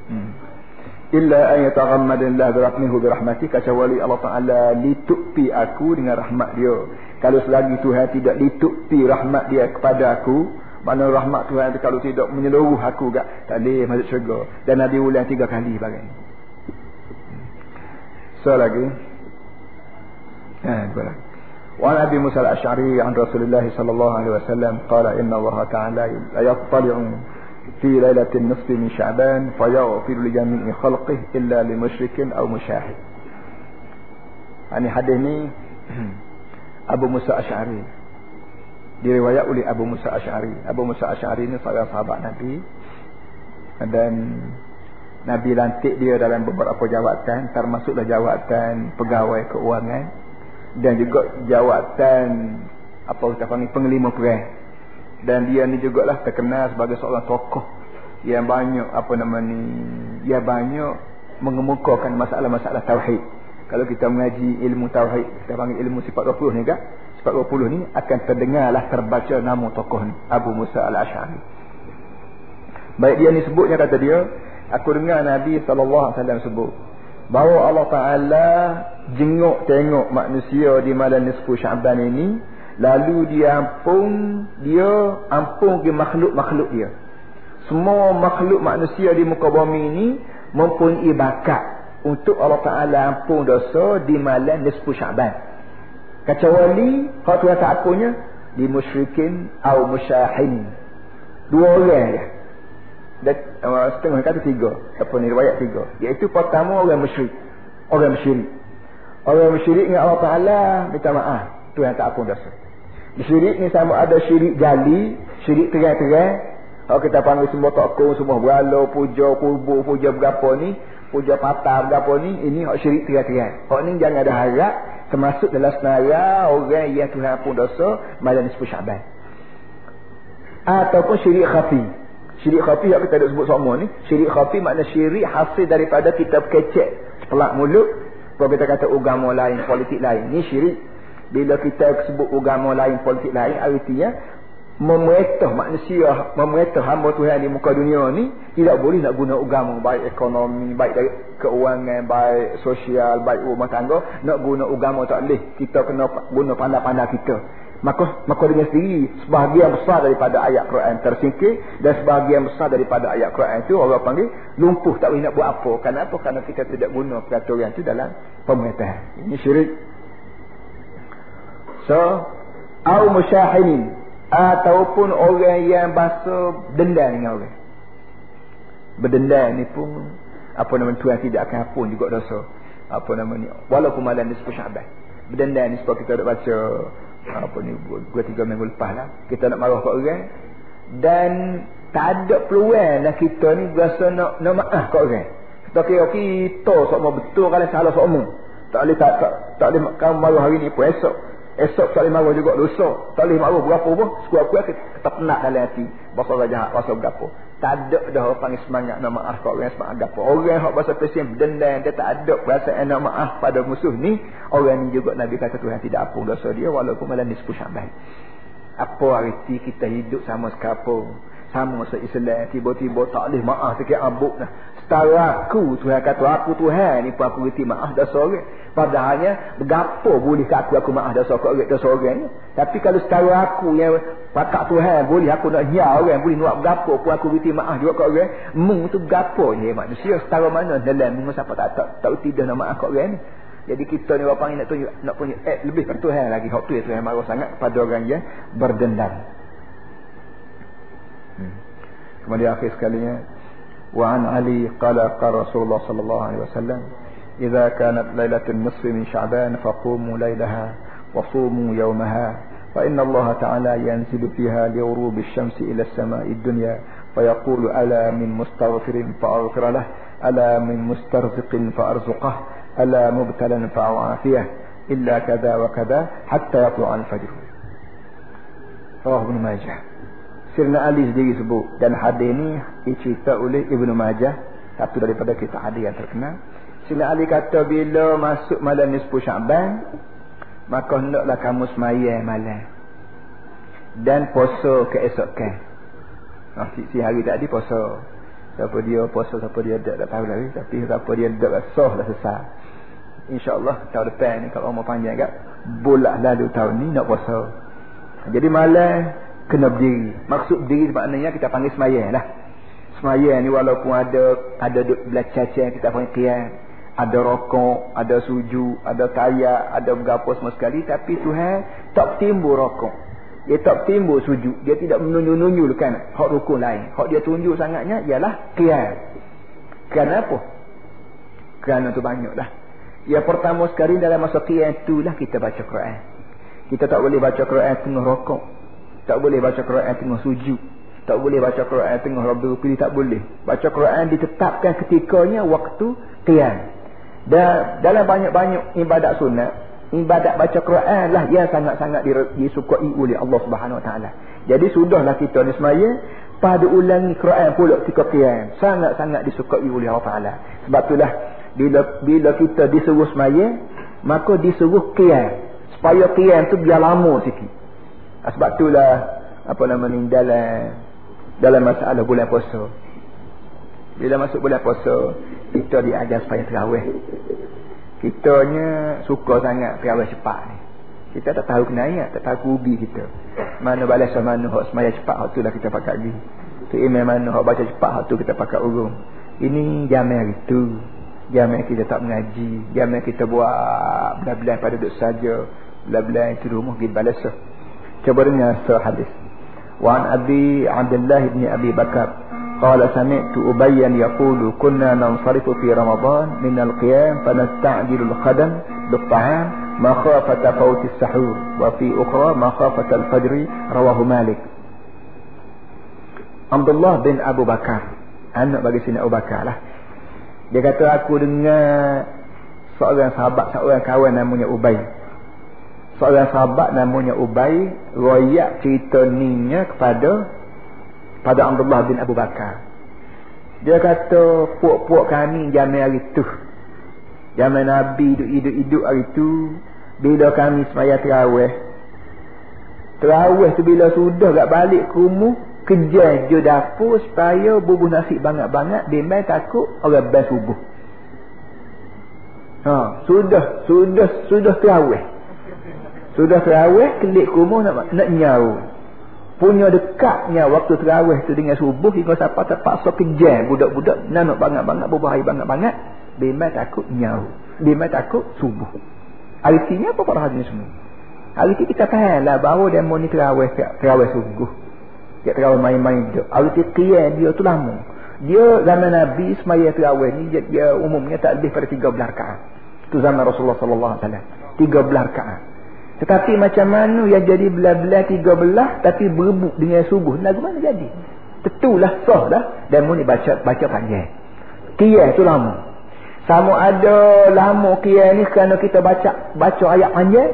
Hmm. illa an yataghammadillah birahmihu birahmati kecuali Allah Ta'ala litupi aku dengan rahmat dia kalau selagi Tuhan tidak litupi rahmat dia kepada aku mana rahmat Tuhan itu kalau tidak menyeluruh aku gak tak boleh masuk syurga. Dan Nabi ulang tiga kali bagai ni. So lagi. Ha, boleh. وعن أبي موسى الأشعري عن رسول الله صلى الله عليه وسلم قال إن الله تعالى يطلع في ليلة النصف من شعبان فيغفر لجميع خلقه إلا لمشرك أو مشاهد يعني حديث Abu Musa Ash'ari diriwayat oleh Abu Musa Ash'ari Abu Musa Ash'ari ni seorang sahabat Nabi. Dan Nabi lantik dia dalam beberapa jawatan termasuklah jawatan pegawai keuangan dan juga jawatan apa kita panggil penglima perang dan dia ni juga lah terkenal sebagai seorang tokoh yang banyak apa nama ni yang banyak mengemukakan masalah-masalah tauhid. Kalau kita mengaji ilmu tauhid. Kita panggil ilmu sifat 20 ni kan. 420 ni akan terdengarlah terbaca nama tokoh ni Abu Musa al-Ash'ari baik dia ni sebutnya kata dia Aku dengar Nabi SAW sebut. Bahawa Allah Ta'ala jenguk tengok manusia di malam nisfu Syaban ini. Lalu dia ampun, dia ampun ke makhluk-makhluk dia. Semua makhluk manusia di muka bumi ini mempunyai bakat untuk Allah Ta'ala ampun dosa di malam nisfu Syaban. Kecuali, kalau Tuhan tak akunnya, di musyrikin atau musyahin. Dua orang dia. Dan, uh, setengah kata tiga. Apa ni, riwayat tiga. Iaitu pertama orang musyrik. Orang musyrik. Orang musyrik dengan Allah Ta'ala, minta maaf. Tuhan tak ampun dosa. Syirik ni sama ada syirik jali, syirik terang-terang. Kalau kita panggil semua tokong, semua berala, puja, purbu, puja berapa ni, puja patah berapa ni, ini hak syirik terang-terang. Hak ni jangan ada harap, termasuk dalam senara orang yang Tuhan pun dosa, malam ni sepuluh syaban. Ataupun syirik khafi. Syirik khafi yang kita ada sebut semua ni, syirik khafi makna syirik hasil daripada kita kecek pelak mulut, kalau kita kata agama lain, politik lain. Ni syirik bila kita sebut agama lain, politik lain, artinya memerintah manusia, memerintah hamba Tuhan di muka dunia ni tidak boleh nak guna agama baik ekonomi, baik dari keuangan, baik sosial, baik rumah tangga, nak guna agama tak boleh. Kita kena guna pandai-pandai kita. Maka maka dengan sendiri sebahagian besar daripada ayat Quran tersingkir dan sebahagian besar daripada ayat Quran itu orang panggil lumpuh tak boleh nak buat apa. Kenapa? Kerana kita tidak guna peraturan itu dalam pemerintahan. Ini syirik So, au musyahinin ataupun orang yang bahasa dendam dengan orang. Berdendam ni pun apa nama Tuhan tidak akan ampun juga dosa. Apa nama ni? Walaupun malam ni sepuluh Syaban. Berdendam ni sebab kita nak baca apa ni dua tiga minggu lepas lah. Kita nak marah kat orang dan tak ada peluang lah kita ni berasa nak nak maaf kat orang. Kita kira kita semua betul kalau salah semua. Tak boleh tak, tak, tak boleh kamu marah hari ni pun esok Esok boleh marah juga dosa. Boleh marah berapa pun. Sekuat-kuat kita penat dalam hati. Bahasa orang jahat. Bahasa berapa. Tak ada dah orang panggil semangat nak maaf kat orang semangat apa. Orang yang bahasa pesim dendam. Dia tak ada perasaan nak maaf pada musuh ni. Orang ni juga Nabi kata Tuhan tidak apung dosa dia. Walaupun malam ni sepuluh syambai. Apa arti kita hidup sama sekapung. Sama se-Islam. Tiba-tiba tak boleh maaf sikit abuk lah. Setara aku Tuhan kata aku Tuhan ni pun aku reti maaf dosa orang. Padahalnya bergapo boleh kat aku aku maaf dosa kat orang dosa orang ni. Tapi kalau setara aku yang pakak Tuhan boleh aku nak hia orang boleh nak bergapo pun aku reti maaf juga kat orang. Mung tu bergapo ni manusia setara mana dalam mung siapa tak tak tak reti dah nak maaf kat orang ni. Jadi kita ni orang panggil nak tunjuk nak punya eh, lebih kat Tuhan lagi. Hak tu ya Tuhan marah sangat pada orang yang berdendam. Hmm. Kemudian akhir sekalinya وعن علي قال قال رسول الله صلى الله عليه وسلم إذا كانت ليلة النصف من شعبان فقوموا ليلها وصوموا يومها فإن الله تعالى ينزل فيها لغروب الشمس إلى السماء الدنيا فيقول ألا من مستغفر فأغفر له ألا من مسترزق فأرزقه ألا مبتلا فأعافيه إلا كذا وكذا حتى يطلع الفجر. رواه ابن ماجه. Sirna Ali sendiri sebut dan hadis ni dicerita oleh Ibnu Majah satu daripada kita hadis yang terkenal. Sirna Ali kata bila masuk malam nisfu Syaban maka hendaklah kamu semaya malam dan puasa keesokan. Nah, si, si hari tadi puasa. Siapa dia puasa, siapa dia tak, tak tahu lagi. Tapi siapa dia tak sah dah sesat. InsyaAllah tahun depan ni kalau umur panjang kat. Bulat lalu tahun ni nak puasa. Jadi malam kena berdiri. Maksud berdiri maknanya kita panggil semayang lah. Semayang ni walaupun ada ada belah caca kita panggil kian. Ada rokok, ada suju, ada kaya, ada berapa semua sekali. Tapi Tuhan tak timbul rokok. Dia tak timbul suju. Dia tidak menunjuk-nunjukkan hak rukun lain. Hak dia tunjuk sangatnya ialah kian. Kerana apa? Kerana tu banyak lah. Yang pertama sekali dalam masa kian itulah kita baca Quran. Kita tak boleh baca Quran tengah rokok. Tak boleh baca Quran tengah sujud. Tak boleh baca Quran tengah Rabbul Pilih. Tak boleh. Baca Quran ditetapkan ketikanya waktu qiyam. Dan dalam banyak-banyak ibadat sunat. Ibadat baca Quran lah yang sangat-sangat disukai oleh Allah Subhanahu Taala. Jadi sudahlah kita ni semaya. Pada ulangi Quran pula ketika qiyam. Sangat-sangat disukai oleh Allah Taala. Sebab itulah bila, bila kita disuruh semaya. Maka disuruh qiyam. Supaya qiyam tu biar lama sikit. Sebab itulah apa nama ni dalam dalam masalah bulan puasa. Bila masuk bulan puasa, kita diajar supaya terawih. Kitanya suka sangat terawih cepat ni. Kita tak tahu kena ingat, tak tahu kubi kita. Mana balas mana hak semaya cepat, hak tu lah kita pakai lagi. Tu email mana hak baca cepat, hak tu kita pakai urung. Ini jamai itu. Jamai kita tak mengaji. Jamai kita buat belah-belah pada duduk saja. Belah-belah itu rumah kita balas. Coba dengar sehadis. وعن أبي عبد الله بن أبي بكر قال سمعت أبيا يقول كنا ننصرف في رمضان من القيام فنستعجل الخدم بالطعام مخافة فوت السحور وفي أخرى مخافة الفجر رواه مالك عبد الله بن أبو بكر anak bagi sini Abu Bakar lah dia kata aku dengar seorang sahabat seorang kawan namanya Ubay seorang sahabat namanya Ubay royak cerita ninya kepada pada Abdullah bin Abu Bakar. Dia kata puak-puak kami zaman hari tu. Zaman Nabi hidup-hidup hari tu. Bila kami semaya terawih. Terawih tu bila sudah tak balik ke rumah kejar je dapur supaya bubuh nasi banyak-banyak main takut orang bas subuh ha, sudah sudah sudah terawih sudah terawih, kelik kumuh nak, nak nyau. Punya dekatnya waktu terawih tu dengan subuh hingga siapa terpaksa kejar budak-budak nanuk banget-banget berbahaya banget-banget. Bimai takut nyau. Bimai takut subuh. Artinya apa para hadirin semua? Ini kita faham lah bahawa demo ni terawih, terawih subuh. Dia terawih main-main dia. Arti qiyam dia tu lama. Dia zaman Nabi semaya terawih ni dia, dia umumnya tak lebih pada 13 rakaat. Itu zaman Rasulullah wasallam. 13 rakaat. Tetapi macam mana yang jadi belah-belah tiga belah tapi berebut dengan subuh. Lagu mana jadi? Tentulah sah dah. Dan muni baca baca panjang. Kiyah tu lama. Sama ada lama kiyah ni kerana kita baca baca ayat panjang.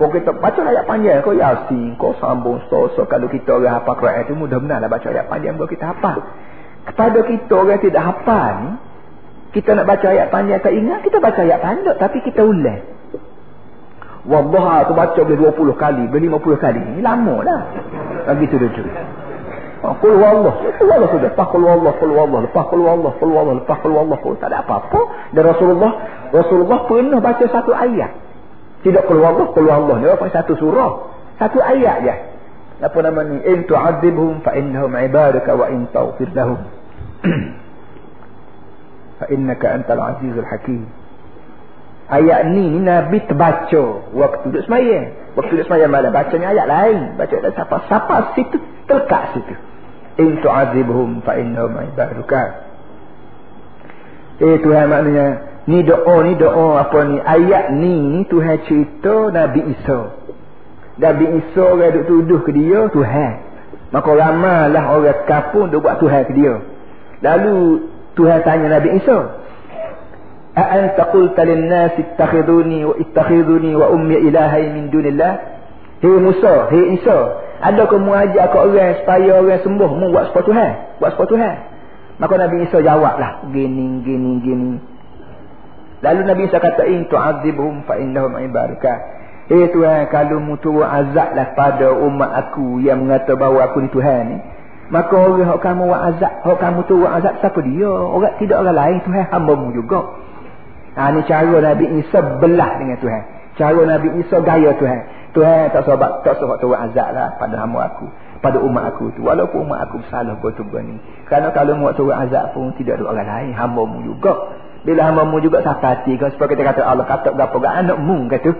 Pokok kita baca ayat panjang. Kau yasin, kau sambung, so, so. Kalau kita orang hafal Quran tu mudah benar lah baca ayat panjang. Baru kita hafal. Kepada kita orang tidak hafal ni. Kita nak baca ayat panjang tak ingat. Kita baca ayat panjang tapi kita ulang. Wallaha tu baca boleh 20 kali, boleh 50 kali. Ini lama dah. Lagi tu dia tu. Qul wallah. Qul wallah sudah. Lepas qul wallah, qul wallah. Lepas qul wallah, qul wallah. Lepas qul wallah. Tak ada apa-apa. Dan Rasulullah, Rasulullah pernah baca satu ayat. Tidak qul wallah, qul wallah. Dia pakai satu surah. Satu ayat je. Apa nama ni? In tu'adzibhum fa innahum ibadaka wa in taghfir lahum. fa innaka antal azizul hakim. Ayat ni, ni Nabi terbaca waktu duduk semayang. Waktu duduk semayang malam. Bacanya ayat lain. Baca ayat siapa. Siapa situ. Terlekat situ. In tu'azibhum fa'innahum ibaduka. Eh Tuhan maknanya. Ni doa ni doa apa ni. Ayat ni ni Tuhan cerita Nabi Isa. Nabi Isa orang duduk tuduh ke dia Tuhan. Maka ramalah orang kapung duduk buat Tuhan ke dia. Lalu Tuhan tanya Nabi Isa. أأنت قلت للناس اتخذوني واتخذوني وأمي إلهي من دون الله Hei Musa, hei Isa Adakah mu ajak ke orang supaya orang sembuh Mu buat sepatu Tuhan Buat sepatu Tuhan Maka Nabi Isa jawablah Gini, gini, gini Lalu Nabi Isa kata In tu'adzibhum fa'innahum ibarika Hei Tuhan Kalau mu turun azab lah pada umat aku Yang mengata bahawa aku ni Tuhan ni Maka orang yang kamu buat azab Yang kamu turun azab Siapa dia? Orang tidak orang lain Tuhan hamba mu juga Ha, ini cara Nabi Isa belah dengan Tuhan. Cara Nabi Isa gaya Tuhan. Tuhan tak sebab tak sebab turun azab lah pada hamba aku. Pada umat aku tu. Walaupun umat aku bersalah buat tubuh ni. Kerana kalau muat turun azab pun tidak ada orang lain. Hamba mu juga. Bila hamba mu juga sakit hati. Kan? Sebab kita kata Allah kata berapa gak anak mu kata.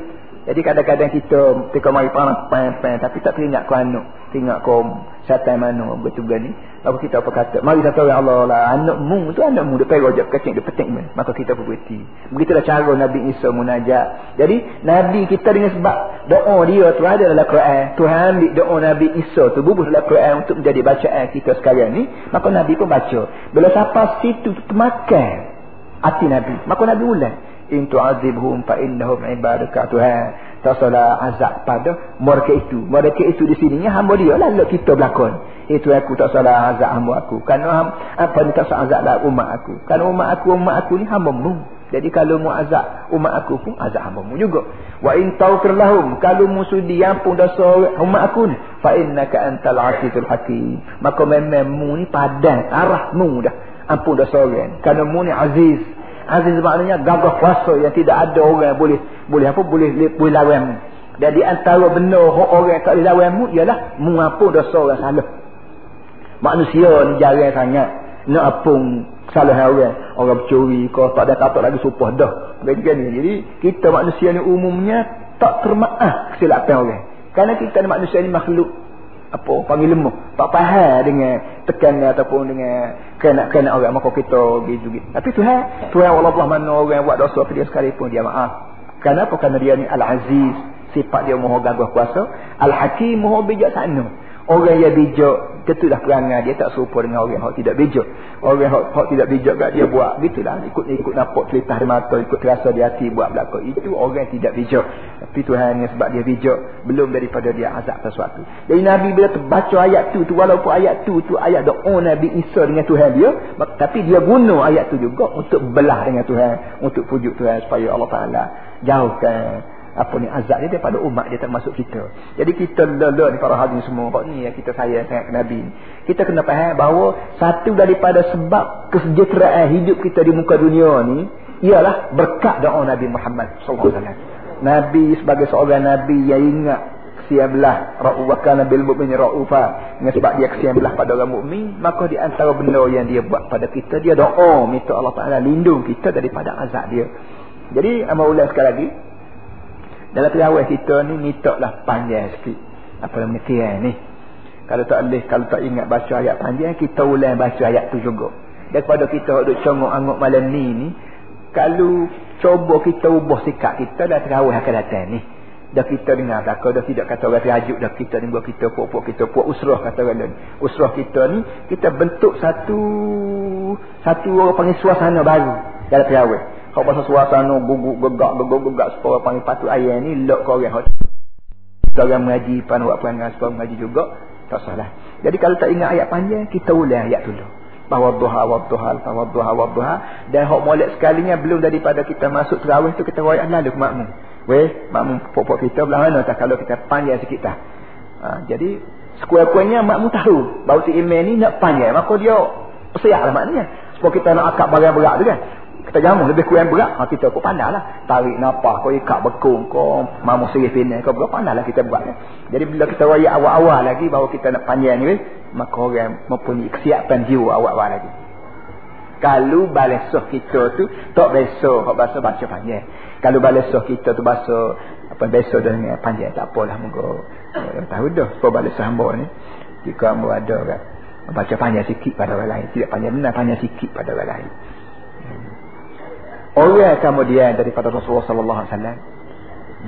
Jadi kadang-kadang kita ketika mari panas pen-pen tapi tak teringat kau anak, teringat kau syaitan mana betul ni. Lalu kita apa kata? Mari kata ya Allah lah anakmu tu anakmu dia pergi rojak kecil dia petik men. Maka kita berhenti. Begitulah cara Nabi Isa munajat. Jadi Nabi kita dengan sebab doa dia tu ada dalam Quran. Tuhan ambil doa Nabi Isa tu bubuh dalam Quran untuk menjadi bacaan kita sekarang ni. Maka Nabi pun baca. Bila siapa situ termakan hati Nabi. Maka Nabi ulang in tu'adzibhum fa innahum ibadaka tuhan salah azab pada mereka itu. Mereka itu di sininya hamba dia lah lalu kita berlakon. Itu aku tak salah azab hamba aku. Kerana apa ni tak salah azab lah umat aku? Kerana umat aku umat aku ni hamba mu jadi kalau mu azab umat aku pun azab hamba mu juga. Wa in tawfir lahum kalau mu sudi ampun dosa umat aku ni fa innaka antal azizul hakim. Maka memang mu ni padan arah mu dah ampun dosa orang. Kerana mu ni aziz. Aziz maknanya gagah kuasa yang tidak ada orang boleh boleh apa? Boleh boleh lawan. Mu dan di antara benda orang tak boleh lawan mu ialah ampun dosa orang salah. Manusia ni jarang sangat nak ampun salah orang. Orang bercuri ke tak ada tak lagi supah dah. Begini jadi kita manusia ni umumnya tak termaaf kesilapan orang. Kerana kita ni manusia ni makhluk apa panggil lemah tak faham dengan tekanan ataupun dengan kena-kena orang. Maka kita gitu gitu tapi Tuhan Tuhan walaupun mana orang buat dosa ke dia sekalipun dia maaf kenapa? Kerana dia ni al-aziz. Sifat dia maha gagah kuasa. Al-hakim maha bijaksana Orang yang bijak, tentulah perangai dia tak serupa dengan orang yang tidak bijak. Orang yang tidak bijak kat dia buat gitulah. Ikut-ikut nampak celitah di mata, ikut terasa di hati buat belakang. Itu orang yang tidak bijak. Tapi Tuhan yang sebab dia bijak, belum daripada dia azab sesuatu. Jadi Nabi bila terbaca ayat tu, tu walaupun ayat tu, tu ayat doa Nabi Isa dengan Tuhan dia. Tapi dia guna ayat tu juga untuk belah dengan Tuhan. Untuk pujuk Tuhan supaya Allah Ta'ala jauhkan apa ni azab dia daripada umat dia termasuk kita. Jadi kita lele ni para hadirin semua kok ni yang kita sayang sangat Nabi. Kita kena faham bahawa satu daripada sebab kesejahteraan hidup kita di muka dunia ni ialah berkat doa Nabi Muhammad sallallahu alaihi wasallam. Nabi sebagai seorang nabi yang ingat kesian belah ra'uwaka nabil mu'min ra'ufa dengan sebab dia kesian belah pada orang mukmin maka di antara benda yang dia buat pada kita dia doa minta Allah Taala lindung kita daripada azab dia jadi amal ulang sekali lagi dalam terawih kita ni mintaklah panjang sikit. Apa nama kiai ni. Kalau tak boleh, kalau tak ingat baca ayat panjang, kita ulang baca ayat tu juga. Daripada kita duduk congok-angok malam ni ni, kalau cuba kita ubah sikap kita dah terawih akan datang ni. Dah kita dengar takut, dah tidak kata orang rajuk, dah kita ni buat kita puak-puak, kita puak usrah kata orang lain. Usrah kita ni, kita bentuk satu, satu orang panggil suasana baru dalam terawih. Kau pasal suasana guguk gegak gegak gegak supaya panggil patut ayam ni lok kau orang. Kita orang mengaji pan buat perangai supaya mengaji juga tak salah. Jadi kalau tak ingat ayat panjang kita ulang ayat dulu. Bahawa duha wa duha wa duha wa duha dan hok molek sekalinya belum daripada kita masuk terawih tu kita royak lalu ke makmum. Weh, makmum pokok kita belah mana tak kalau kita panjang sikit dah. Ha, jadi sekuat-kuatnya makmum tahu bahawa si imam ni nak panjang maka dia siaplah maknanya. Supaya kita nak akak barang berat tu kan kita jamu lebih kurang berat. Ha, kita pun pandai lah. Tarik nafas kau ikat bekung kau mamu serih pinai kau berapa pandai lah kita buat kan? jadi bila kita raya awal-awal lagi bahawa kita nak panjang ni maka orang mempunyai kesiapan jiwa awal-awal lagi. Kalau balesoh kita tu tak besok bahasa baca panjang. Kalau balesoh kita tu bahasa apa besok dengan panjang tak apalah moga eh, tahu dah sebab balesoh hamba ni. Jika hamba ada kan baca panjang sikit pada orang lain tidak panjang benar panjang sikit pada orang lain Orang kemudian daripada Rasulullah sallallahu alaihi wasallam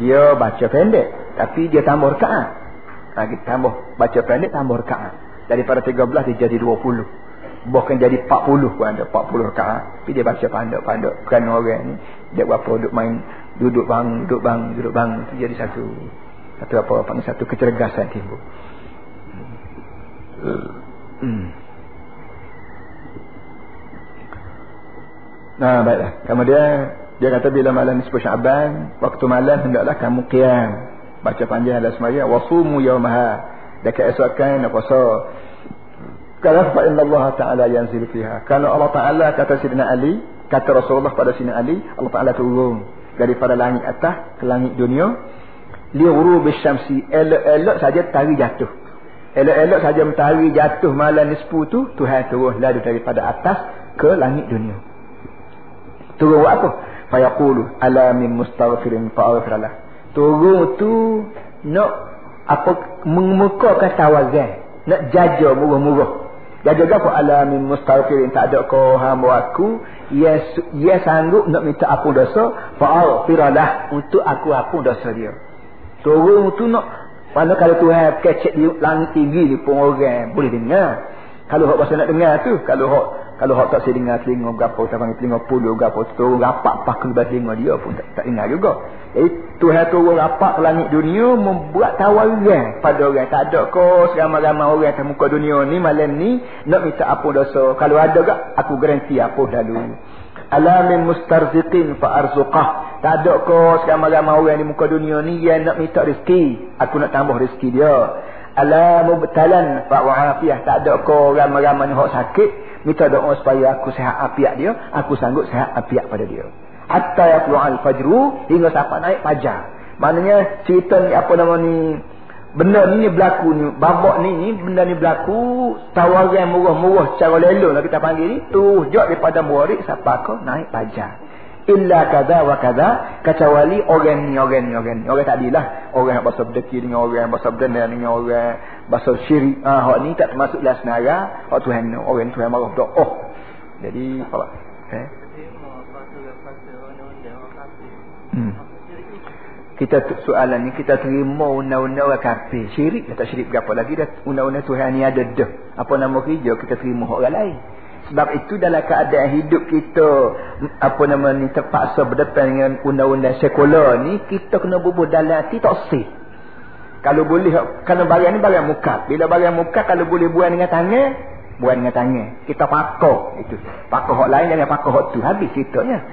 dia baca pendek tapi dia tambah rakaat. Lagi tambah baca pendek tambah rakaat. Daripada 13 dia jadi 20. Bahkan jadi 40 pun ada 40 rakaat. Tapi dia baca pandai-pandai kerana orang ni dia berapa duduk main duduk bang duduk bang duduk bang itu jadi satu satu apa panggil satu kecergasan timbul. Hmm. Nah, baiklah. Kemudian dia kata bila malam nisfu Syaban, waktu malam hendaklah kamu qiyam. Baca panjang dalam sembahyang wasumu yaumaha. Dekat esokan puasa. Kalau fa inna Allah Taala yanzil fiha. Kalau Allah Taala kata Sidina Ali, kata Rasulullah pada Sidina Ali, Allah Taala turun daripada langit atas ke langit dunia li ghurub syamsi elok-elok saja tari jatuh. Elok-elok saja mentari jatuh malam nisfu tu Tuhan turun lalu daripada atas ke langit dunia turun buat apa? Fayaqulu ala min mustaghfirin? Fa'aghfirlah turun tu nak apa mengemukakan tawazan. Nak jaga murah-murah. Jaga apa? Ala min mustaghfirin. Tak ada kau hamba aku. Ya ya sanggup nak minta apa dosa. Fa'aghfirlah untuk aku apa dosa dia. Turun tu nak mana kalau Tuhan kecek di langit tinggi ni pun orang boleh dengar. Kalau hak bahasa nak dengar tu kalau hak kalau hak tak sedengar telinga berapa, tak panggil telinga puluh berapa, turun rapat pakai lebar telinga dia pun tak, tak dengar juga. Jadi Tuhan turun rapat ke langit dunia membuat tawaran pada orang. Tak ada kau seramai-ramai orang atas muka dunia ni malam ni nak minta apa dosa. Kalau ada tak, aku garanti apa lalu. Alamin mustarziqin fa'arzuqah. Tak ada kau seramai-ramai orang di muka dunia ni yang nak minta rezeki. Aku nak tambah rezeki dia. Ala mubtalan fa'wa'afiyah. Tak ada kau ramai-ramai hak sakit minta doa supaya aku sehat apiak dia aku sanggup sehat apiak pada dia. Hatta yaqlu'al fajru hingga sampai naik fajar. Maknanya cerita ni apa nama ni benda ni, ni berlaku ni babak ni, ni benda ni berlaku tawaran murah-murah secara lelong lah kita panggil ni tu jauh daripada muarik siapa kau naik fajar. Illa kada wa kada kecuali orang ni orang ni orang ni. Orang tadi lah orang yang bahasa berdeki dengan orang yang berdana dengan orang bahasa syirik ah ni tak termasuk lah senara hak Tuhan ni orang Tuhan marah dah oh. Jadi apa? Eh? Hmm. kita soalan ni kita terima undang-undang kafir. Syirik tak syirik berapa lagi dah undang-undang Tuhan ni ada dah apa nama kerja kita terima orang lain. Sebab itu dalam keadaan hidup kita apa nama ni terpaksa berdepan dengan undang-undang sekular ni kita kena bubuh dalam hati tak sih. Kalau boleh kerana barang ni barang muka. Bila barang muka kalau boleh buang dengan tangan, buang dengan tangan. Kita pakok itu. Pakok hak lain jangan pakok hak tu. Habis ceritanya.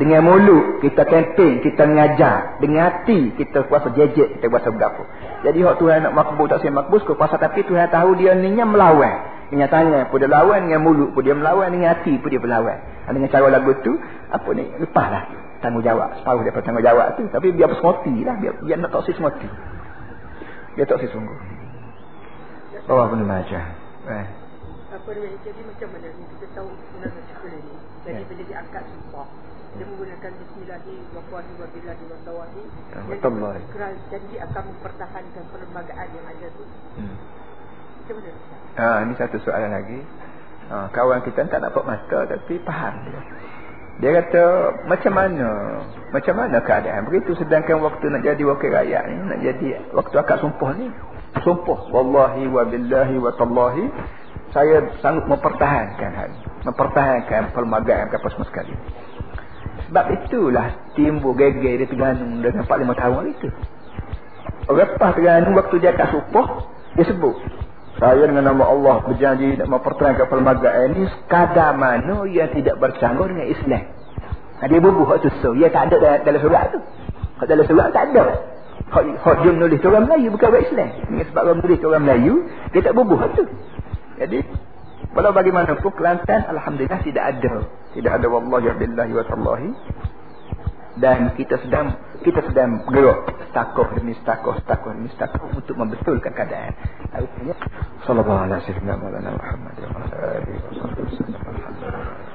Dengan mulut kita kempen, kita mengajar. Dengan hati kita kuasa jejek, kita kuasa berapa. Jadi hak Tuhan nak makbul tak saya makbul, kuasa tapi Tuhan tahu dia ni melawan dengan tangan pun dia lawan dengan mulut pun dia melawan dengan hati pun dia berlawan dengan cara lagu tu apa ni lepaslah tanggungjawab separuh daripada tanggungjawab tu tapi biar bersemoti lah biar, biar nak tak semoti biar tak sesungguh bawa pun aja eh. apa dia jadi macam mana ni kita tahu sebenarnya sekolah ni jadi yeah. bila dia angkat sumpah dia menggunakan bismillahi wa qawli wa billahi wa tawahi betul lah janji akan mempertahankan perlembagaan yang ada tu hmm. macam mana ini satu soalan lagi. Ha, kawan kita tak dapat mata tapi faham dia. Dia kata macam mana? Macam mana keadaan begitu sedangkan waktu nak jadi wakil rakyat ni, nak jadi waktu akad sumpah ni. Sumpah wallahi wa billahi wa tallahi saya sanggup mempertahankan hal mempertahankan perlembagaan apa semua sekali. Sebab itulah timbul geger dia Terengganu dengan 4-5 tahun itu. Lepas Terengganu waktu dia akad sumpah, dia sebut saya dengan nama Allah berjanji nak mempertahankan perlembagaan ini sekadar mana yang tidak bercanggah dengan Islam. Nah, dia bubuh hak susu. Ia tak ada dalam, dalam surat tu. Hak dalam surat tak ada. Hak, hak dia menulis orang Melayu bukan orang Islam. Dengan sebab orang menulis orang Melayu, dia tak bubuh hak tu. Jadi, walau bagaimanapun Kelantan, Alhamdulillah tidak ada. Tidak ada wallahi billahi wa tallahi dan kita sedang kita sedang bergerak takoh demi takoh takoh demi takoh untuk membetulkan keadaan. Sallallahu alaihi wasallam Muhammad wa alihi wasallam.